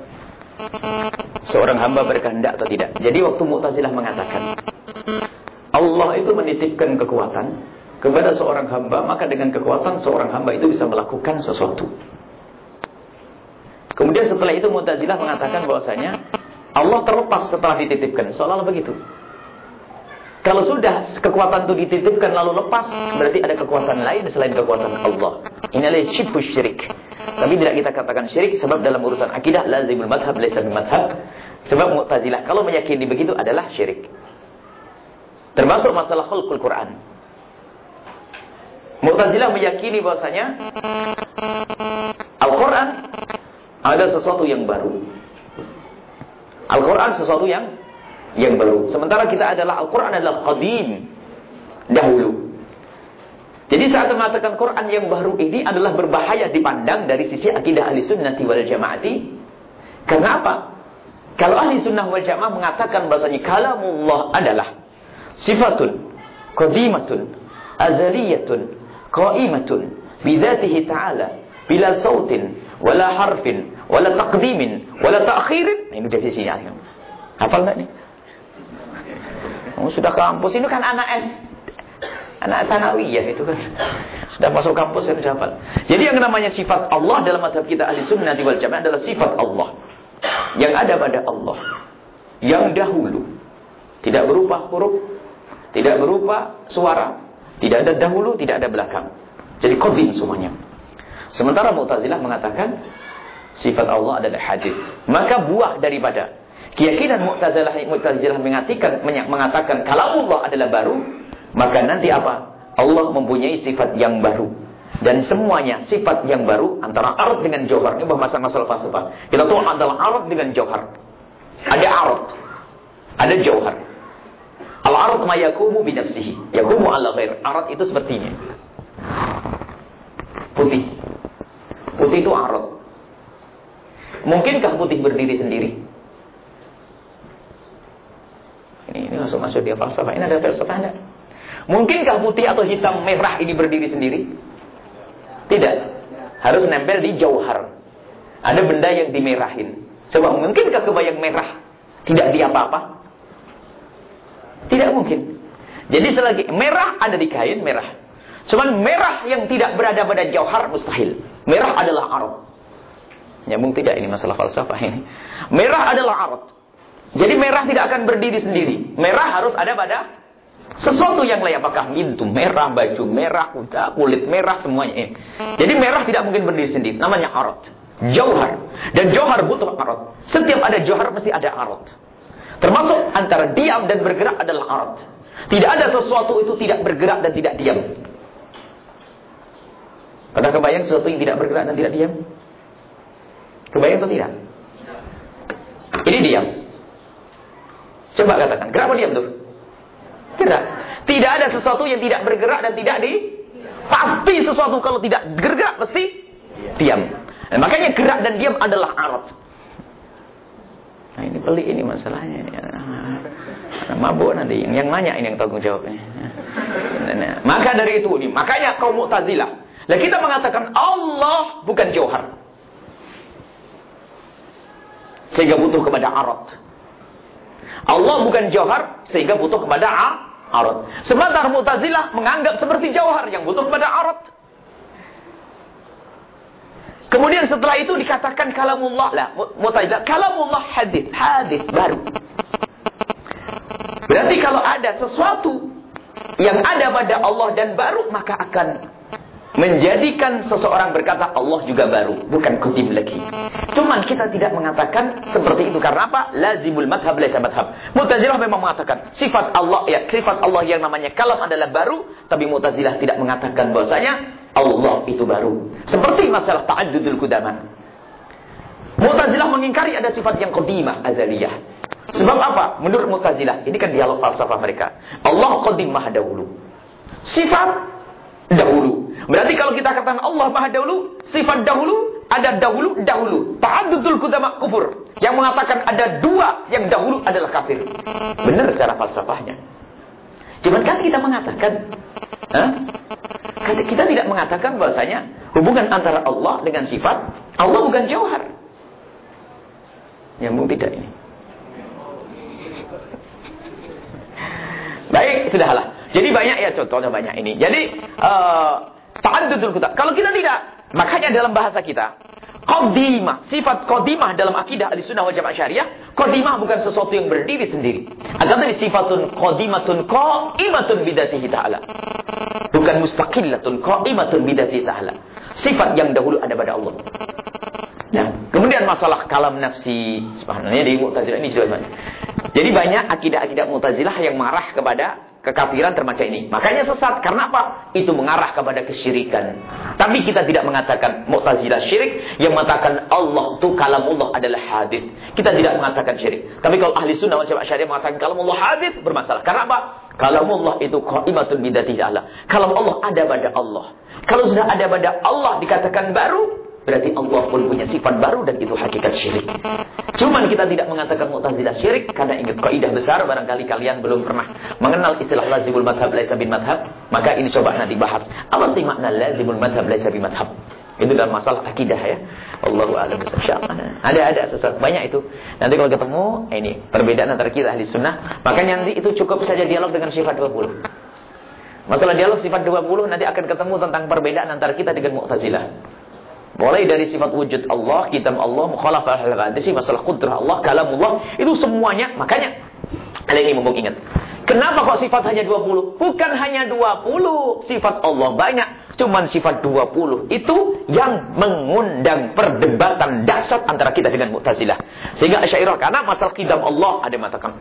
seorang hamba berkehendak atau tidak. Jadi waktu Mu'tazilah mengatakan Allah itu menitipkan kekuatan kepada seorang hamba, maka dengan kekuatan seorang hamba itu bisa melakukan sesuatu. Kemudian setelah itu Mu'tazilah mengatakan bahwasanya Allah terlepas setelah dititipkan, seolah-olah begitu. Kalau sudah kekuatan itu dititipkan lalu lepas, berarti ada kekuatan lain selain kekuatan Allah. Ini adalah syibhu syirik. Tapi tidak kita katakan syirik sebab dalam urusan akidah lazimul madhab laisa madhab. Sebab Mu'tazilah kalau meyakini begitu adalah syirik. Termasuk masalah khulqul Quran. Mu'tazilah meyakini bahwasanya Al-Quran ada sesuatu yang baru. Al-Quran sesuatu yang yang baru. Sementara kita adalah Al-Quran adalah qadim dahulu. Jadi saat mengatakan Quran yang baru ini adalah berbahaya dipandang dari sisi akidah ahli sunnati wal jamaati. Karena apa? Kalau ahli sunnah wal jamaah mengatakan bahasanya kalamullah adalah sifatun, qadimatun, azaliyatun, qaimatun, bidatihi ta'ala, bila sautin, wala harfin, wala taqdimin, wala ta'khirin. Ini definisinya. Hafal enggak nih? Oh, sudah kampus ini kan anak S anak ya itu kan sudah masuk kampus sudah hafal. Jadi yang namanya sifat Allah dalam madhab kita ahli sunnah wal jamaah adalah sifat Allah yang ada pada Allah yang dahulu tidak berupa huruf, tidak berupa suara, tidak ada dahulu, tidak ada belakang. Jadi qadim semuanya. Sementara Mu'tazilah mengatakan sifat Allah adalah hadir. Maka buah daripada keyakinan Mu'tazilah Mu'tazilah mengatakan mengatakan kalau Allah adalah baru, maka nanti apa? Allah mempunyai sifat yang baru. Dan semuanya sifat yang baru antara arad dengan johar. Ini bahasa masalah falsafah. Kita tahu adalah arad dengan johar. Ada arad. Ada johar. Al-arad ma yakumu binafsihi. Yakumu ala ghair. Arad itu sepertinya. Putih. Putih itu arad. Mungkinkah putih berdiri sendiri? Ini, ini masuk masuk dia falsafah. Ini ada falsafah enggak? Mungkinkah putih atau hitam merah ini berdiri sendiri? Tidak. Harus nempel di jauhar. Ada benda yang dimerahin. Coba mungkinkah kebayang merah tidak di apa-apa? Tidak mungkin. Jadi selagi merah ada di kain merah. Cuman merah yang tidak berada pada jauhar mustahil. Merah adalah arad. Nyambung tidak ini masalah falsafah ini. Merah adalah arad. Jadi merah tidak akan berdiri sendiri. Merah harus ada pada sesuatu yang lain apakah mintu merah, baju merah, kuda, kulit merah semuanya. Jadi merah tidak mungkin berdiri sendiri. Namanya arad. Jauhar. Dan jauhar butuh arad. Setiap ada jauhar mesti ada arad. Termasuk antara diam dan bergerak adalah arad. Tidak ada sesuatu itu tidak bergerak dan tidak diam. Pernah kebayang sesuatu yang tidak bergerak dan tidak diam? Kebayang atau tidak? Ini diam. Coba katakan, kenapa diam tuh? Tidak. Tidak ada sesuatu yang tidak bergerak dan tidak di pasti sesuatu kalau tidak bergerak pasti diam. Dan makanya gerak dan diam adalah arat. Nah ini pelik ini masalahnya. Nah, mabuk nanti yang, yang nanya ini yang tanggung jawabnya. Nah, nah. Maka dari itu ini, makanya kaum Mu'tazilah. Lah kita mengatakan Allah bukan jauhar. Sehingga butuh kepada arat. Allah bukan jauhar sehingga butuh kepada arad. Sementara Mu'tazilah menganggap seperti jauhar yang butuh kepada arad. Kemudian setelah itu dikatakan kalamullah lah Mu'tazilah kalamullah hadis, hadis baru. Berarti kalau ada sesuatu yang ada pada Allah dan baru maka akan menjadikan seseorang berkata Allah juga baru, bukan kudim lagi. Cuman kita tidak mengatakan seperti itu karena apa? Lazimul madhab laisa madhab. Mu'tazilah memang mengatakan sifat Allah ya, sifat Allah yang namanya kalam adalah baru, tapi Mu'tazilah tidak mengatakan bahwasanya Allah itu baru. Seperti masalah ta'addudul kudaman. Mu'tazilah mengingkari ada sifat yang qadimah azaliyah. Sebab apa? Menurut Mu'tazilah, ini kan dialog falsafah mereka. Allah qadim maha dahulu. Sifat dahulu. Berarti kalau kita katakan Allah Maha dahulu, sifat dahulu ada dahulu dahulu. Ta'addudul kudama kufur. Yang mengatakan ada dua yang dahulu adalah kafir. Benar cara falsafahnya. Cuman kan kita mengatakan, huh? kita tidak mengatakan bahasanya hubungan antara Allah dengan sifat Allah bukan jauhar. Nyambung tidak ini. Baik, sudahlah. Jadi banyak ya contohnya banyak ini. Jadi uh, ta'addudul kutab. Kalau kita tidak, makanya dalam bahasa kita Qadimah, sifat qadimah dalam akidah al-sunnah wal jamaah syariah, qadimah bukan sesuatu yang berdiri sendiri. Akan tetapi sifatun qadimatun qa'imatun bidatihi ta'ala. Bukan mustaqillatun qa'imatun bidatihi ta'ala. Sifat yang dahulu ada pada Allah. Nah, kemudian masalah kalam nafsi, subhanallah di Mu'tazilah ini sudah banyak. Jadi banyak akidah-akidah Mu'tazilah yang marah kepada kekafiran termasuk ini. Makanya sesat. Karena apa? Itu mengarah kepada kesyirikan. Tapi kita tidak mengatakan Mu'tazilah syirik yang mengatakan Allah itu kalamullah adalah hadis. Kita tidak mengatakan syirik. Tapi kalau ahli sunnah wal jamaah syariah mengatakan kalamullah hadis bermasalah. Karena apa? Kalamullah itu qaimatun bidati Allah. Kalau Allah ada pada Allah. Kalau sudah ada pada Allah dikatakan baru, Berarti Allah pun punya sifat baru dan itu hakikat syirik. Cuman kita tidak mengatakan Mu'tazilah syirik karena ingat kaidah besar barangkali kalian belum pernah mengenal istilah lazimul madhab laisa bin madhab, maka ini coba nanti bahas. Apa sih makna lazimul madhab laisa bin madhab? Itu dalam masalah akidah ya. Allahu a'lam Ada ada sesuatu banyak itu. Nanti kalau ketemu ini perbedaan antara kita ahli sunnah, makanya nanti itu cukup saja dialog dengan sifat 20. Masalah dialog sifat 20 nanti akan ketemu tentang perbedaan antara kita dengan Mu'tazilah. Mulai dari sifat wujud Allah, kitab Allah, mukhalafah al-qadisi, masalah kudrah Allah, kalamullah, itu semuanya. Makanya, kalian ini mumpung ingat. Kenapa kok sifat hanya 20? Bukan hanya 20 sifat Allah banyak. Cuman sifat 20 itu yang mengundang perdebatan dasar antara kita dengan Mu'tazilah. Sehingga Asy'ariyah karena masalah kitab Allah ada mengatakan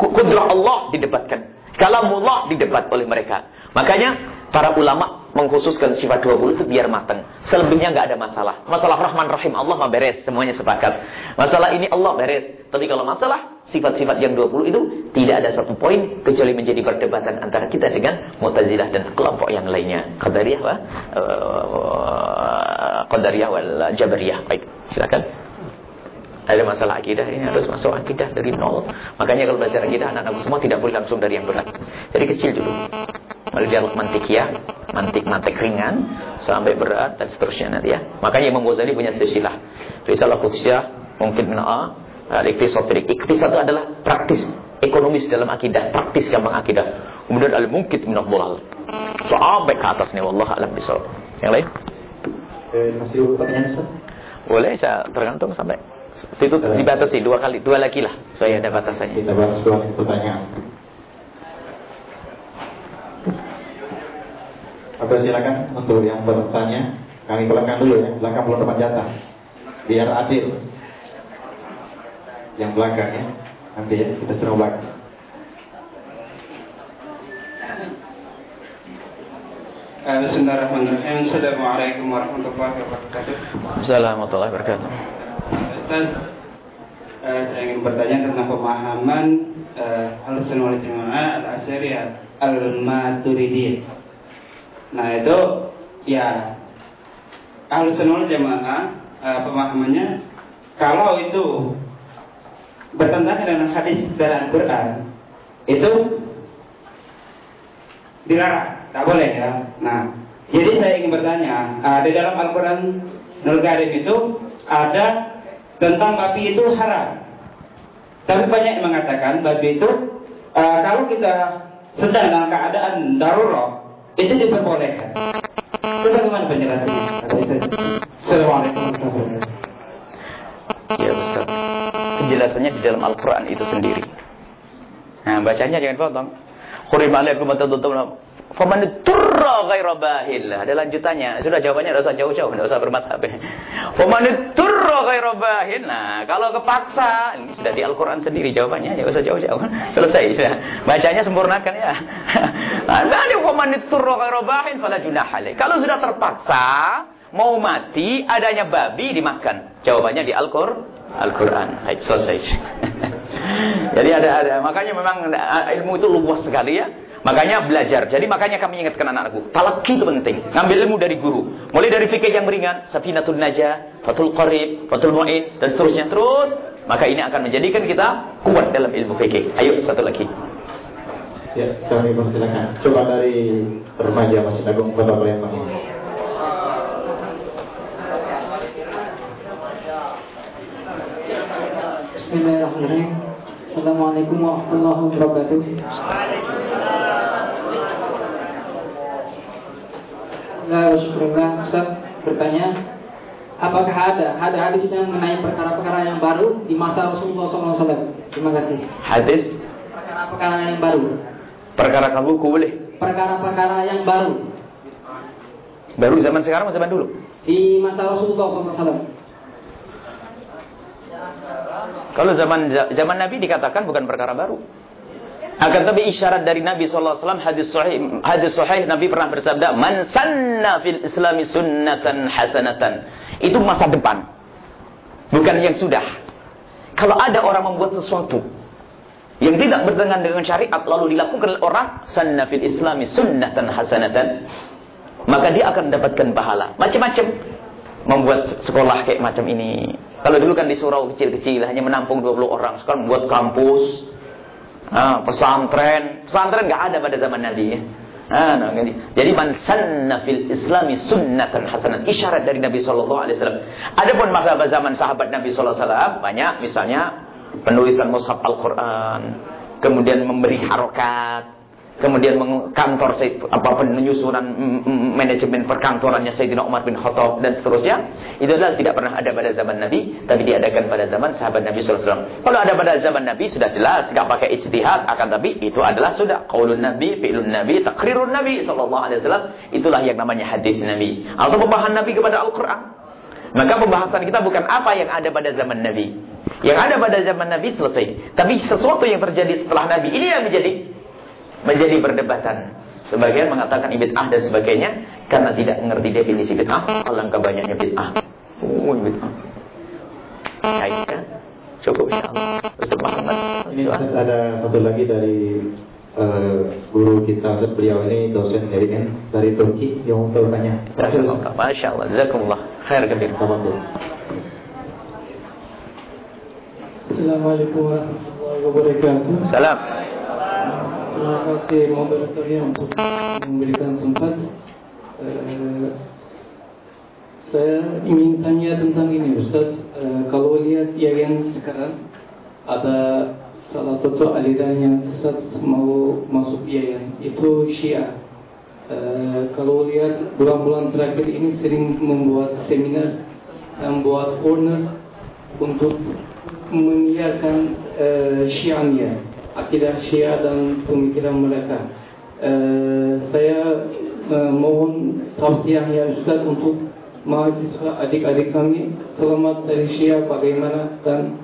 kudrah Allah didebatkan. Kalamullah didebat oleh mereka. Makanya para ulama mengkhususkan sifat 20 itu biar matang. Selebihnya nggak ada masalah. Masalah Rahman Rahim Allah mah beres, semuanya sepakat. Masalah ini Allah beres. Tapi kalau masalah sifat-sifat yang 20 itu tidak ada satu poin kecuali menjadi perdebatan antara kita dengan Mu'tazilah dan kelompok yang lainnya. Qadariyah wa uh, Qadariyah wal Jabariyah. Baik, silakan. Ada masalah akidah ini harus masuk akidah dari nol. Makanya kalau belajar akidah anak-anak semua tidak boleh langsung dari yang berat. Jadi kecil dulu. Lalu dialog ya, mantik-mantik ringan, sampai berat, dan seterusnya nanti ya. Makanya Imam Ghazali punya sesilah. Risalah Qudsyah, mungkin mina'a, al-iktisad Iktisad itu adalah praktis, ekonomis dalam akidah, praktis gampang akidah. Kemudian al-mungkit minat bolal. Sampai ke atas nih, wallah alam bisawab. Yang lain? Eh, masih pertanyaan Ustaz? Boleh, saya tergantung sampai itu dibatasi dua kali, dua lagi lah. Saya ada batasannya. Kita bahas dua pertanyaan. Oke silakan untuk yang bertanya kami belakang dulu ya, belakang belum dapat jatah, biar adil. Yang belakang ya, nanti ya kita suruh belakang. Eh, bismillahirrahmanirrahim. Assalamualaikum warahmatullahi wabarakatuh. Assalamualaikum warahmatullahi wabarakatuh. Uh, saya ingin bertanya tentang pemahaman uh, Al-Sunnah wal Jamaah Al-Asyariyah Al-Maturidiyah. Nah itu ya Ahlussunnah Jamaah uh, pemahamannya kalau itu bertentangan dengan hadis dan Al-Qur'an itu dilarang, tak boleh ya. Nah, jadi saya ingin bertanya, di dalam Al-Qur'an Nur Karim itu ada tentang babi itu haram. Tapi banyak yang mengatakan babi itu uh, kalau kita sedang dalam keadaan darurat itu diperbolehkan. Itu bagaimana penjelasannya? Assalamualaikum warahmatullahi Ya Ustaz. Penjelasannya di dalam Al-Quran itu sendiri. Nah, bacanya jangan potong. Khurim alaikum Faman turra ghaira bahil. Ada lanjutannya. Sudah jawabannya enggak usah jauh-jauh, enggak usah bermadhab. Faman turra ghaira bahil. Nah, kalau kepaksa, ini sudah di Al-Qur'an sendiri jawabannya, enggak usah jauh-jauh. Selesai sudah. Bacanya sempurnakan ya. Nah, faman turra ghaira bahil fala Kalau sudah terpaksa mau mati, adanya babi dimakan. Jawabannya di Al-Qur'an. Al-Quran. Selesai. Jadi ada ada makanya memang ilmu itu luas sekali ya. Makanya belajar. Jadi makanya kami ingatkan anak-anakku. Talaki itu penting. Ngambil ilmu dari guru. Mulai dari fikih yang ringan. Safinatul Najah. Fatul Qarib. Fatul Mu'in. Dan seterusnya. Terus. Maka ini akan menjadikan kita kuat dalam ilmu fikih. Ayo satu lagi. Ya, kami persilakan. Coba dari remaja Masjid Agung Kota Palembang. Bismillahirrahmanirrahim. Assalamualaikum warahmatullahi wabarakatuh. Alhamdulillah, Ustaz bertanya, apakah ada ada hadis yang mengenai perkara-perkara yang baru di masa Rasulullah SAW? Terima kasih. Hadis? Perkara-perkara yang baru. Perkara kamu boleh? Perkara-perkara yang baru. Baru zaman sekarang atau zaman dulu? Di masa Rasulullah SAW. Kalau zaman zaman Nabi dikatakan bukan perkara baru. Akan tapi isyarat dari Nabi SAW hadis sahih hadis sahih Nabi pernah bersabda man sanna fil islami sunnatan hasanatan. Itu masa depan. Bukan yang sudah. Kalau ada orang membuat sesuatu yang tidak bertentangan dengan syariat lalu dilakukan oleh orang sanna fil islami sunnatan hasanatan maka dia akan mendapatkan pahala macam-macam membuat sekolah kayak macam ini kalau dulu kan di surau kecil-kecil hanya menampung 20 orang sekarang buat kampus Ah, pesantren, pesantren nggak ada pada zaman Nabi ya. Ah, nah, jadi man sanna fil islami sunnatan hasanat isyarat dari Nabi sallallahu alaihi wasallam. Adapun masa zaman sahabat Nabi sallallahu alaihi wasallam banyak misalnya penulisan mushaf Al-Qur'an, kemudian memberi harokat, kemudian kantor apa penyusunan manajemen perkantorannya Sayyidina Umar bin Khattab dan seterusnya itu adalah tidak pernah ada pada zaman Nabi tapi diadakan pada zaman sahabat Nabi SAW kalau ada pada zaman Nabi sudah jelas tidak pakai ijtihad akan tapi itu adalah sudah. Qaulun Nabi fi'lun Nabi takrirun Nabi sallallahu alaihi wasallam. Itulah yang namanya hadis Nabi. Atau pembahasan Nabi kepada Al-Qur'an. Maka pembahasan kita bukan apa yang ada pada zaman Nabi. Yang ada pada zaman Nabi selesai. Tapi sesuatu yang terjadi setelah Nabi ini yang menjadi menjadi perdebatan. Sebagian mengatakan bid'ah dan sebagainya karena tidak mengerti definisi bid'ah. Alangkah banyaknya bid'ah. Oh, bid'ah. Baik Cukup insyaallah. Ustaz Muhammad. Ini ada satu lagi dari uh, guru kita Ustaz beliau ini dosen dari N dari Turki yang mau bertanya. Masya Allah. Jazakumullah. Khair kabir. Assalamualaikum warahmatullahi wabarakatuh. Salam. Terima kasih moderatornya untuk memberikan tempat. Uh, saya ingin tanya tentang ini Ustaz. Uh, kalau lihat yang sekarang ada salah satu aliran yang sesat mau masuk yayan itu Syiah. Uh, kalau lihat bulan-bulan terakhir ini sering membuat seminar, membuat corner untuk menyiarkan uh, Syiahnya akidah Syiah dan pemikiran mereka. Uh, saya uh, mohon tausiahnya Ustaz untuk mahasiswa adik-adik kami selamat dari Syiah bagaimana dan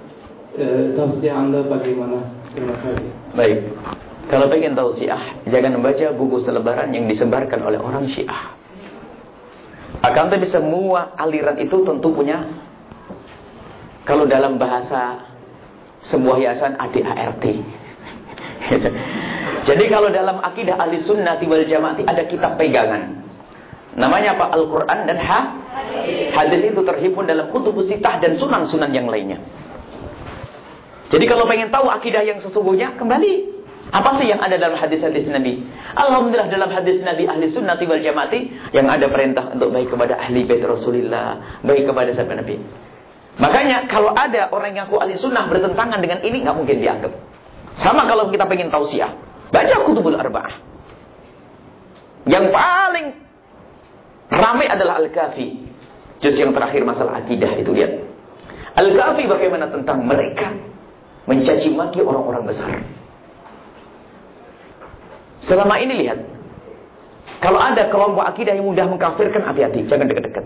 uh, tausiah Anda bagaimana. Terima kasih. Baik. Kalau pengen tahu Syiah, jangan membaca buku selebaran yang disebarkan oleh orang Syiah. Akan tapi semua aliran itu tentu punya kalau dalam bahasa sebuah yayasan ADART Jadi kalau dalam akidah ahli sunnah wal jamaah ada kitab pegangan. Namanya apa? Al-Quran dan ha? hadis itu terhimpun dalam kutub sitah dan sunan-sunan yang lainnya. Jadi kalau pengen tahu akidah yang sesungguhnya, kembali. Apa sih yang ada dalam hadis-hadis Nabi? Alhamdulillah dalam hadis Nabi ahli sunnah wal jamaati yang ada perintah untuk baik kepada ahli bait Rasulullah, baik kepada sahabat Nabi. Makanya kalau ada orang yang aku ahli sunnah bertentangan dengan ini nggak mungkin dianggap. Sama kalau kita pengen tahu siah. Baca kutubul arba'ah. Yang paling ramai adalah Al-Kafi. Juz yang terakhir masalah akidah itu lihat. Al-Kafi bagaimana tentang mereka mencaci maki orang-orang besar. Selama ini lihat. Kalau ada kelompok akidah yang mudah mengkafirkan, hati-hati. Jangan dekat-dekat.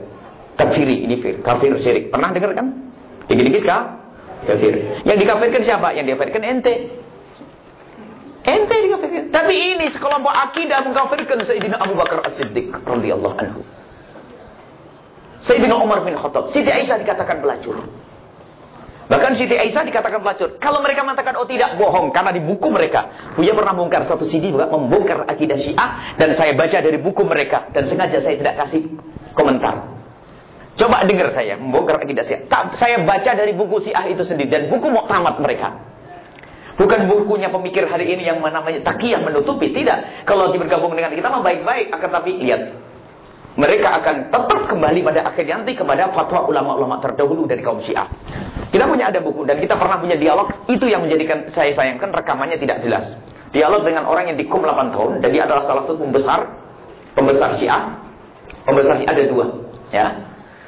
Kafiri, ini kafir syirik. Pernah dengar kan? Dikit-dikit kah? Kafir. Yang dikafirkan siapa? Yang dikafirkan ente. Ente dikafirkan. Tapi ini sekelompok akidah mengkafirkan Sayyidina Abu Bakar As-Siddiq radhiyallahu anhu. Sayyidina Umar bin Khattab. Siti Aisyah dikatakan pelacur. Bahkan Siti Aisyah dikatakan pelacur. Kalau mereka mengatakan oh tidak bohong karena di buku mereka. Buya pernah membongkar satu CD membongkar akidah Syiah dan saya baca dari buku mereka dan sengaja saya tidak kasih komentar. Coba dengar saya membongkar akidah Syiah. Saya baca dari buku Syiah itu sendiri dan buku tamat mereka. Bukan bukunya pemikir hari ini yang namanya takiyah menutupi. Tidak. Kalau bergabung dengan kita mah baik-baik. Akan tapi lihat. Mereka akan tetap kembali pada akhirnya nanti kepada fatwa ulama-ulama terdahulu dari kaum syiah. Kita punya ada buku dan kita pernah punya dialog. Itu yang menjadikan saya sayangkan rekamannya tidak jelas. Dialog dengan orang yang dikum 8 tahun. Dan dia adalah salah satu pembesar. Pembesar syiah. Pembesar syiah ada dua. Ya.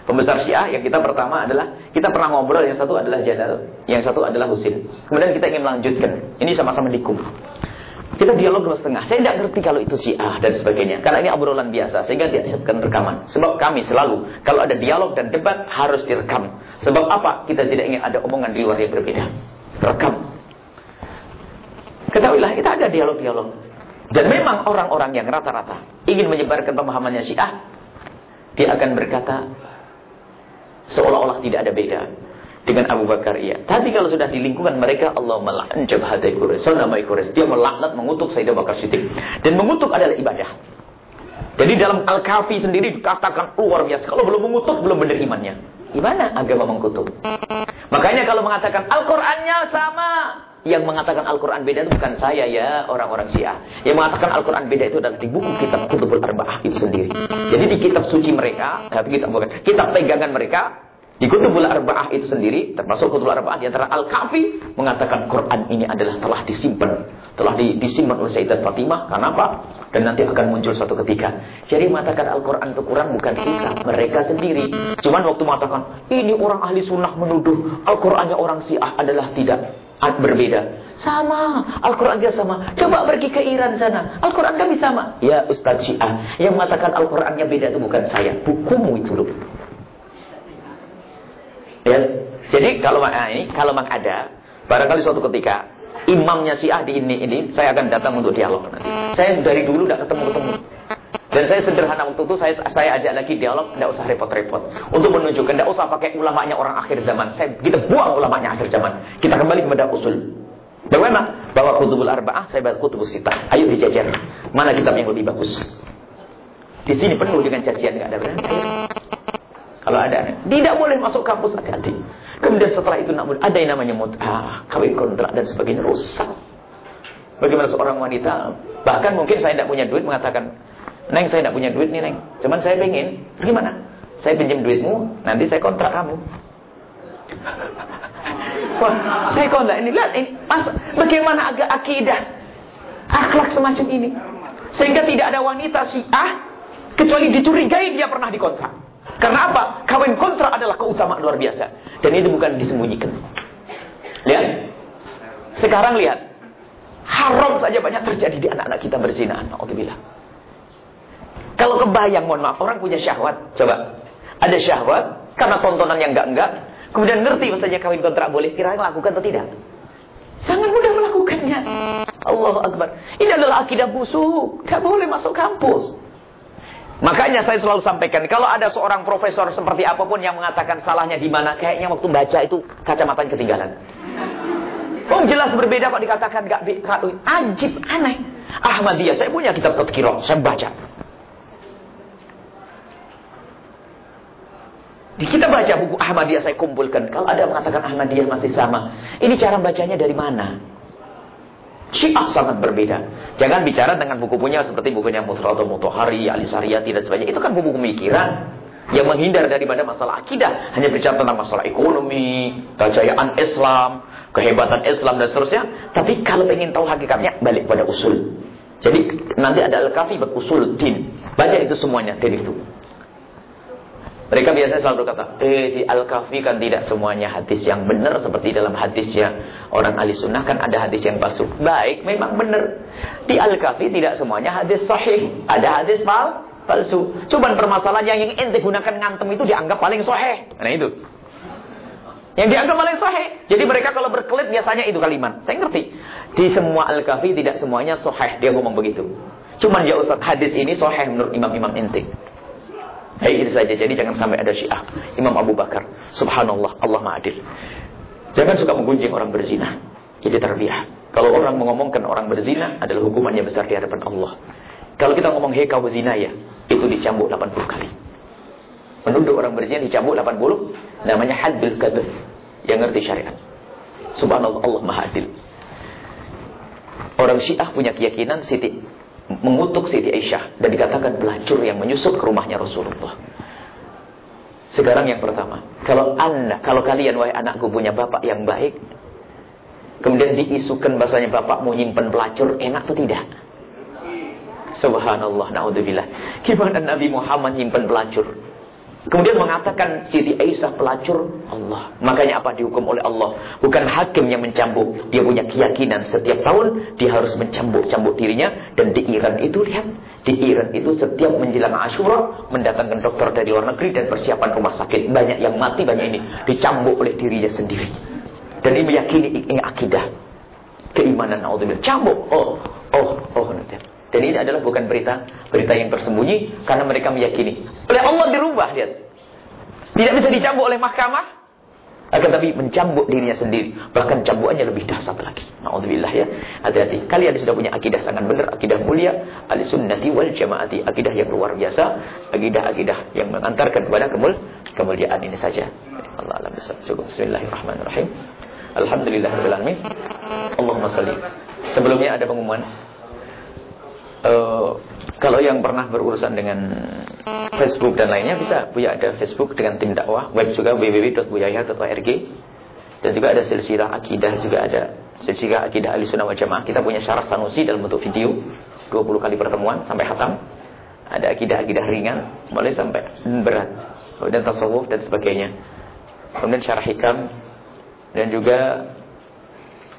Pembesar Syiah yang kita pertama adalah kita pernah ngobrol yang satu adalah Jalal, yang satu adalah Husin. Kemudian kita ingin melanjutkan. Ini sama-sama dikum. Kita dialog dua setengah. Saya tidak ngerti kalau itu Syiah dan sebagainya. Karena ini obrolan biasa. Sehingga dia siapkan rekaman. Sebab kami selalu, kalau ada dialog dan debat, harus direkam. Sebab apa? Kita tidak ingin ada omongan di luar yang berbeda. Rekam. Ketahuilah kita ada dialog-dialog. Dan memang orang-orang yang rata-rata ingin menyebarkan pemahamannya Syiah, dia akan berkata seolah-olah tidak ada beda dengan Abu Bakar iya. Tapi kalau sudah di lingkungan mereka Allah melaknat jabhatai Quraisy, sanamai Quraisy. Dia melaknat mengutuk Sayyidina Bakar Siddiq. Dan mengutuk adalah ibadah. Jadi dalam Al-Kafi sendiri dikatakan luar biasa. Kalau belum mengutuk belum benar imannya. Gimana agama mengutuk? Makanya kalau mengatakan Al-Qur'annya sama, yang mengatakan Al-Quran beda itu bukan saya ya orang-orang Syiah. Yang mengatakan Al-Quran beda itu adalah di buku kitab Kutubul Arba'ah itu sendiri. Jadi di kitab suci mereka, kitab bukan, kitab pegangan mereka, di Kutubul Arba'ah itu sendiri, termasuk Kutubul Arba'ah di antara Al-Kafi mengatakan Quran ini adalah telah disimpan, telah disimpan oleh Sayyidat Fatimah. Kenapa? Dan nanti akan muncul suatu ketika. Jadi mengatakan Al-Quran itu Quran bukan kita, mereka sendiri. Cuman waktu mengatakan ini orang ahli sunnah menuduh Al-Qurannya orang Syiah adalah tidak berbeda. Sama, Al-Quran dia sama. Coba pergi ke Iran sana, Al-Quran kami sama. Ya Ustaz Syiah, yang mengatakan Al-Qurannya beda itu bukan saya, bukumu itu loh. Ya, jadi kalau nah ini, kalau memang ada, barangkali suatu ketika imamnya Syiah di ini ini, saya akan datang untuk dialog nanti. Saya dari dulu tidak ketemu-ketemu. Dan saya sederhana waktu itu saya saya ajak lagi dialog, tidak usah repot-repot. Untuk menunjukkan tidak usah pakai ulamanya orang akhir zaman. Saya kita buang ulamanya akhir zaman. Kita kembali kepada usul. Bagaimana? Bawa kutubul arba'ah, saya bawa kutubul sitah. Ayo dijajar. Mana kitab yang lebih bagus? Di sini penuh dengan cacian, nggak ada berani. Kalau ada, tidak boleh masuk kampus hati-hati. Kemudian setelah itu namun ada yang namanya mut'ah, kawin kontrak dan sebagainya rusak. Bagaimana seorang wanita, bahkan mungkin saya tidak punya duit mengatakan Neng saya tidak punya duit nih Neng. Cuman saya pengen. Gimana? Saya pinjam duitmu, nanti saya kontrak kamu. Wah, saya kontrak ini. Lihat ini. Mas, bagaimana agak akidah. Akhlak semacam ini. Sehingga tidak ada wanita si ah kecuali dicurigai dia pernah dikontrak. Karena apa? Kawin kontrak adalah keutamaan luar biasa. Dan itu bukan disembunyikan. Lihat. Sekarang lihat. Haram saja banyak terjadi di anak-anak kita berzina. Alhamdulillah. Kalau kebayang, mohon maaf, orang punya syahwat. Coba. Ada syahwat, karena tontonan yang enggak-enggak. Kemudian ngerti misalnya kawin kontrak boleh, kira lakukan atau tidak? Sangat mudah melakukannya. Allah Akbar. Ini adalah akidah busuk. Tidak boleh masuk kampus. Makanya saya selalu sampaikan, kalau ada seorang profesor seperti apa pun yang mengatakan salahnya di mana, kayaknya waktu baca itu kacamata ketinggalan. Oh jelas berbeda kok dikatakan gak ajib, aneh. Ahmadiyah, saya punya kitab tadkirah, saya baca. Kita baca buku Ahmadiyah saya kumpulkan. Kalau ada yang mengatakan Ahmadiyah masih sama. Ini cara bacanya dari mana? Syiah sangat berbeda. Jangan bicara dengan buku punya seperti bukunya Mutrado Mutohari, Ali Sariyati dan sebagainya. Itu kan buku pemikiran yang menghindar daripada masalah akidah. Hanya bicara tentang masalah ekonomi, kejayaan Islam, kehebatan Islam dan seterusnya. Tapi kalau ingin tahu hakikatnya, balik pada usul. Jadi nanti ada Al-Kafi berusul din. Baca itu semuanya dari itu. Mereka biasanya selalu berkata, eh di Al-Kahfi kan tidak semuanya hadis yang benar seperti dalam hadisnya orang ahli sunnah kan ada hadis yang palsu. Baik, memang benar. Di Al-Kahfi tidak semuanya hadis sahih. Ada hadis pal palsu. Cuman permasalahannya yang ente gunakan ngantem itu dianggap paling sahih. Nah itu. Yang dianggap paling sahih. Jadi mereka kalau berkelit biasanya itu kalimat. Saya ngerti. Di semua Al-Kahfi tidak semuanya sahih. Dia ngomong begitu. Cuman ya Ustaz, hadis ini sahih menurut imam-imam ente. Hei itu saja. Jadi jangan sampai ada syiah. Imam Abu Bakar. Subhanallah. Allah ma'adil. Jangan suka menggunjing orang berzina. Jadi terbiah. Kalau orang mengomongkan orang berzina adalah hukumannya besar di hadapan Allah. Kalau kita ngomong hei kau berzina ya. Itu dicambuk 80 kali. Menuduh orang berzina dicambuk 80. Namanya hadbil kabir. Yang ngerti syariat. Subhanallah Allah ma'adil. Orang syiah punya keyakinan Siti mengutuk Siti Aisyah dan dikatakan pelacur yang menyusup ke rumahnya Rasulullah. Sekarang yang pertama, kalau anda, kalau kalian wahai anakku punya bapak yang baik, kemudian diisukan bahasanya bapakmu nyimpen pelacur, enak atau tidak? Subhanallah, naudzubillah. Gimana Nabi Muhammad nyimpen pelacur? Kemudian mengatakan Siti Aisyah pelacur Allah. Makanya apa dihukum oleh Allah? Bukan hakim yang mencambuk. Dia punya keyakinan setiap tahun dia harus mencambuk-cambuk dirinya. Dan di Iran itu lihat. Di Iran itu setiap menjelang Ashura mendatangkan dokter dari luar negeri dan persiapan rumah sakit. Banyak yang mati, banyak ini. Dicambuk oleh dirinya sendiri. Dan ini meyakini ini akidah. keimanan naudzubillah cambuk oh oh oh dan ini adalah bukan berita berita yang tersembunyi karena mereka meyakini. Oleh Allah dirubah lihat tidak bisa dicambuk oleh mahkamah. Akan tapi mencambuk dirinya sendiri. Bahkan cambukannya lebih dahsyat lagi. Naudzubillah ya. Hati-hati. Kalian sudah punya akidah sangat benar akidah mulia. Ahli sunnati wal jamaati akidah yang luar biasa. Akidah-akidah yang mengantarkan kepada kemul kemuliaan ini saja. Allah alam cukup. Bismillahirrahmanirrahim. Alhamdulillahirabbil alamin. Allahumma salli. Sebelumnya ada pengumuman uh, kalau yang pernah berurusan dengan Facebook dan lainnya bisa Buya ada Facebook dengan tim dakwah, web juga www.buyaya.org dan juga ada silsilah akidah juga ada silsilah akidah Ahlussunnah wal Jamaah. Kita punya syarah Sanusi dalam bentuk video 20 kali pertemuan sampai khatam. Ada akidah-akidah ringan mulai sampai berat. dan tasawuf dan sebagainya. Kemudian syarah hikam dan juga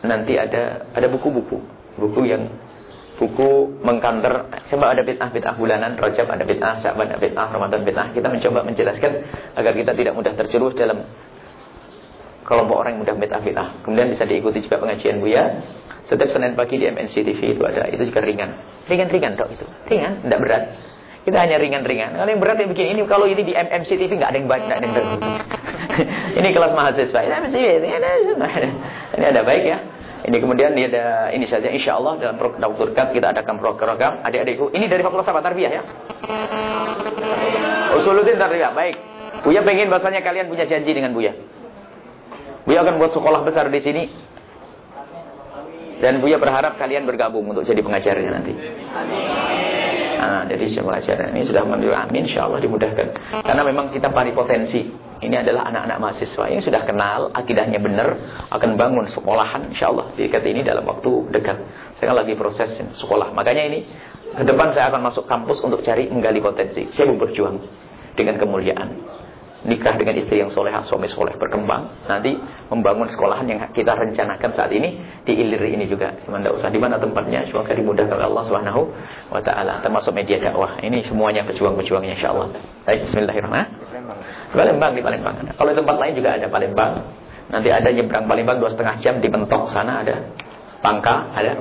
nanti ada ada buku-buku, buku yang buku mengkanter sebab ada bid'ah-bid'ah bulanan, Rajab ada bid'ah, Sya'ban ada bid'ah, Ramadan bid'ah. Kita mencoba menjelaskan agar kita tidak mudah terjerumus dalam kelompok orang yang mudah bid'ah-bid'ah. Kemudian bisa diikuti juga pengajian Buya. Setiap Senin pagi di MNC TV itu ada, itu juga ringan. Ringan-ringan dok itu. Ringan, tidak berat. Kita hanya ringan-ringan. Kalau yang berat ya begini, ini kalau ini di MMC TV nggak ada yang baik, nggak ada yang ini kelas mahasiswa. Ini ada baik ya. Ini kemudian dia ada ini saja insya Allah dalam program Cup kita adakan program adik-adikku. Ini dari Fakultas apa Tarbiyah ya? Usuluddin Tarbiyah. Baik. Buya pengen bahasanya kalian punya janji dengan Buya. Buya akan buat sekolah besar di sini. Dan Buya berharap kalian bergabung untuk jadi pengajarnya nanti. Nah, jadi pengajar ini sudah menuju amin insya Allah dimudahkan. Karena memang kita pari potensi ini adalah anak-anak mahasiswa yang sudah kenal, akidahnya benar, akan bangun sekolahan insya Allah di dekat ini dalam waktu dekat. Saya lagi proses sekolah. Makanya ini ke depan saya akan masuk kampus untuk cari menggali potensi. Saya mau berjuang dengan kemuliaan nikah dengan istri yang soleh, suami soleh berkembang, nanti membangun sekolahan yang kita rencanakan saat ini di Ilir ini juga. Sementara usah di mana tempatnya, semoga dimudahkan oleh Allah Subhanahu wa taala, termasuk media dakwah. Ini semuanya pejuang-pejuangnya insyaallah. Baik, bismillahirrahmanirrahim. Palembang di Palembang. Kalau di tempat lain juga ada Palembang. Nanti ada nyebrang Palembang dua setengah jam di Bentok sana ada. Pangka ada.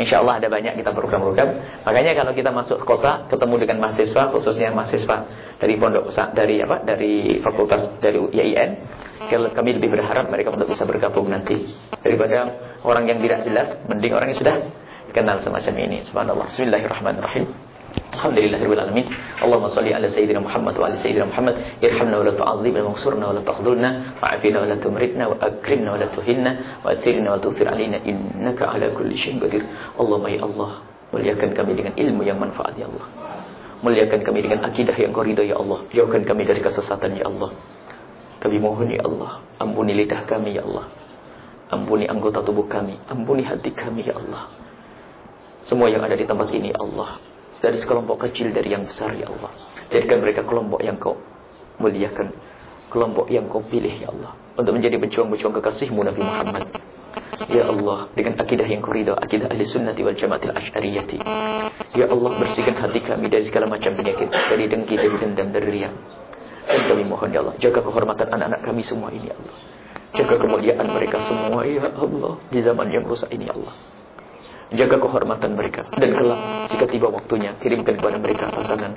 Insya Allah ada banyak kita program-program. Makanya kalau kita masuk kota ketemu dengan mahasiswa khususnya mahasiswa dari pondok dari apa dari fakultas dari IAIN kami lebih berharap mereka untuk bisa bergabung nanti daripada orang yang tidak jelas mending orang yang sudah kenal semacam ini subhanallah bismillahirrahmanirrahim Alhamdulillahirabbil alamin. Allahumma shalli ala sayyidina Muhammad wa ala sayyidina Muhammad. Irhamna wa la tu'adzibna wa ansurna wa la taghdhurna wa'afina wa la tumritna wa akrimna wa la tuhinna wa athirna wa tu'thir alaina innaka ala kulli syai'in qadir. Allahumma ya Allah, muliakan kami dengan ilmu yang manfaat ya Allah. Muliakan kami dengan akidah yang kau ridha ya Allah. Jauhkan kami dari kesesatan ya Allah. Kami mohon ya Allah, ampuni lidah kami ya Allah. Ampuni anggota tubuh kami, ampuni hati kami ya Allah. Semua yang ada di tempat ini ya Allah dari sekelompok kecil dari yang besar ya Allah. Jadikan mereka kelompok yang kau muliakan. Kelompok yang kau pilih ya Allah. Untuk menjadi pejuang-pejuang kekasihmu Nabi Muhammad. Ya Allah, dengan akidah yang kau ridha, akidah ahli sunnati wal jamaatil asyariyati. Ya Allah, bersihkan hati kami dari segala macam penyakit. Dari dengki, dari dendam, dari riak. Dan kami mohon ya Allah, jaga kehormatan anak-anak kami semua ini ya Allah. Jaga kemuliaan mereka semua ya Allah. Di zaman yang rusak ini ya Allah. Jaga kehormatan mereka. Dan kelak jika tiba waktunya kirimkan kepada mereka pasangan.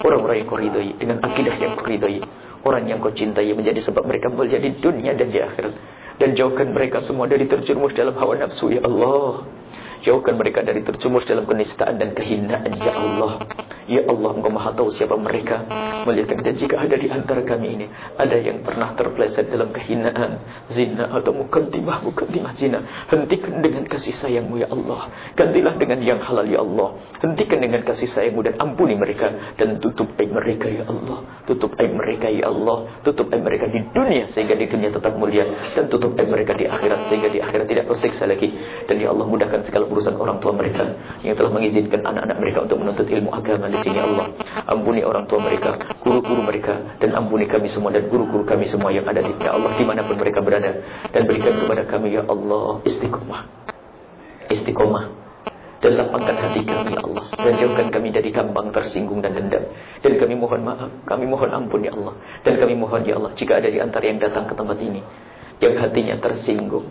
Orang-orang yang kau ridhoi. Dengan akidah yang kau ridhoi. Orang yang kau cintai menjadi sebab mereka mulia di dunia dan di akhirat. Dan jauhkan mereka semua dari terjerumus dalam hawa nafsu ya Allah. Jauhkan mereka dari terjumus dalam kenistaan dan kehinaan. Ya Allah. Ya Allah engkau maha tahu siapa mereka. Melihatkan dan jika ada di antara kami ini. Ada yang pernah terpleset dalam kehinaan Zina atau mukadimah Mukadimah zina. Hentikan dengan kasih sayangmu ya Allah. Gantilah dengan yang halal ya Allah. Hentikan dengan kasih sayangmu dan ampuni mereka. Dan tutup aib mereka ya Allah. Tutup aib mereka ya Allah. Tutup aib mereka di dunia Sehingga di dunia tetap mulia. Dan tutup aib mereka di akhirat Sehingga di akhirat tidak tersiksa lagi. Dan ya Allah mudahkan segala urusan orang tua mereka yang telah mengizinkan anak-anak mereka untuk menuntut ilmu agama di sini Allah. Ampuni orang tua mereka, guru-guru mereka dan ampuni kami semua dan guru-guru kami semua yang ada di ya Allah di mana pun mereka berada. Dan berikan kepada kami ya Allah istiqomah. Istiqomah. Dan lapangkan hati kami ya Allah. Dan jauhkan kami dari kambang tersinggung dan dendam. Dan kami mohon maaf kami mohon ampun ya Allah. Dan kami mohon ya Allah jika ada di antara yang datang ke tempat ini yang hatinya tersinggung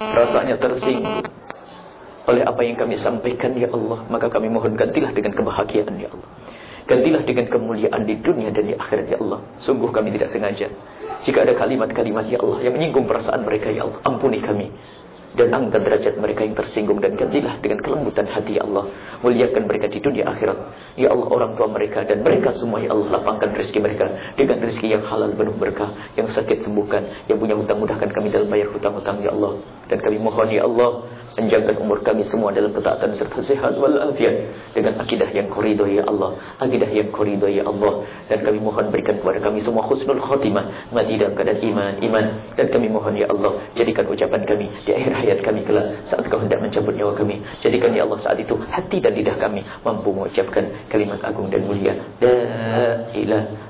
rasanya tersinggung oleh apa yang kami sampaikan ya Allah maka kami mohon gantilah dengan kebahagiaan ya Allah. Gantilah dengan kemuliaan di dunia dan di akhirat ya Allah. Sungguh kami tidak sengaja. Jika ada kalimat-kalimat ya Allah yang menyinggung perasaan mereka ya Allah ampuni kami. Dan angkat derajat mereka yang tersinggung dan gantilah dengan kelembutan hati ya Allah. Muliakan mereka di dunia akhirat. Ya Allah orang tua mereka dan mereka semua ya Allah lapangkan rezeki mereka dengan rezeki yang halal penuh berkah yang sakit sembuhkan yang punya hutang mudahkan kami dalam bayar hutang-hutang ya Allah. Dan kami mohon ya Allah Panjangkan umur kami semua dalam ketaatan serta sehat walafiat dengan akidah yang korido ya Allah. Akidah yang korido ya Allah. Dan kami mohon berikan kepada kami semua khusnul khotimah. Mati dalam keadaan iman, iman. Dan kami mohon ya Allah. Jadikan ucapan kami di akhir hayat kami kelak. Saat kau hendak mencabut nyawa kami. Jadikan ya Allah saat itu hati dan lidah kami mampu mengucapkan kalimat agung dan mulia. La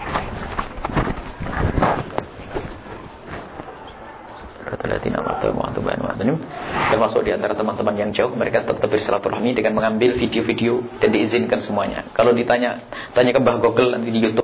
Termasuk di antara teman-teman yang jauh mereka tetap bersilaturahmi dengan mengambil video-video dan diizinkan semuanya. Kalau ditanya tanya ke Mbah Google nanti di YouTube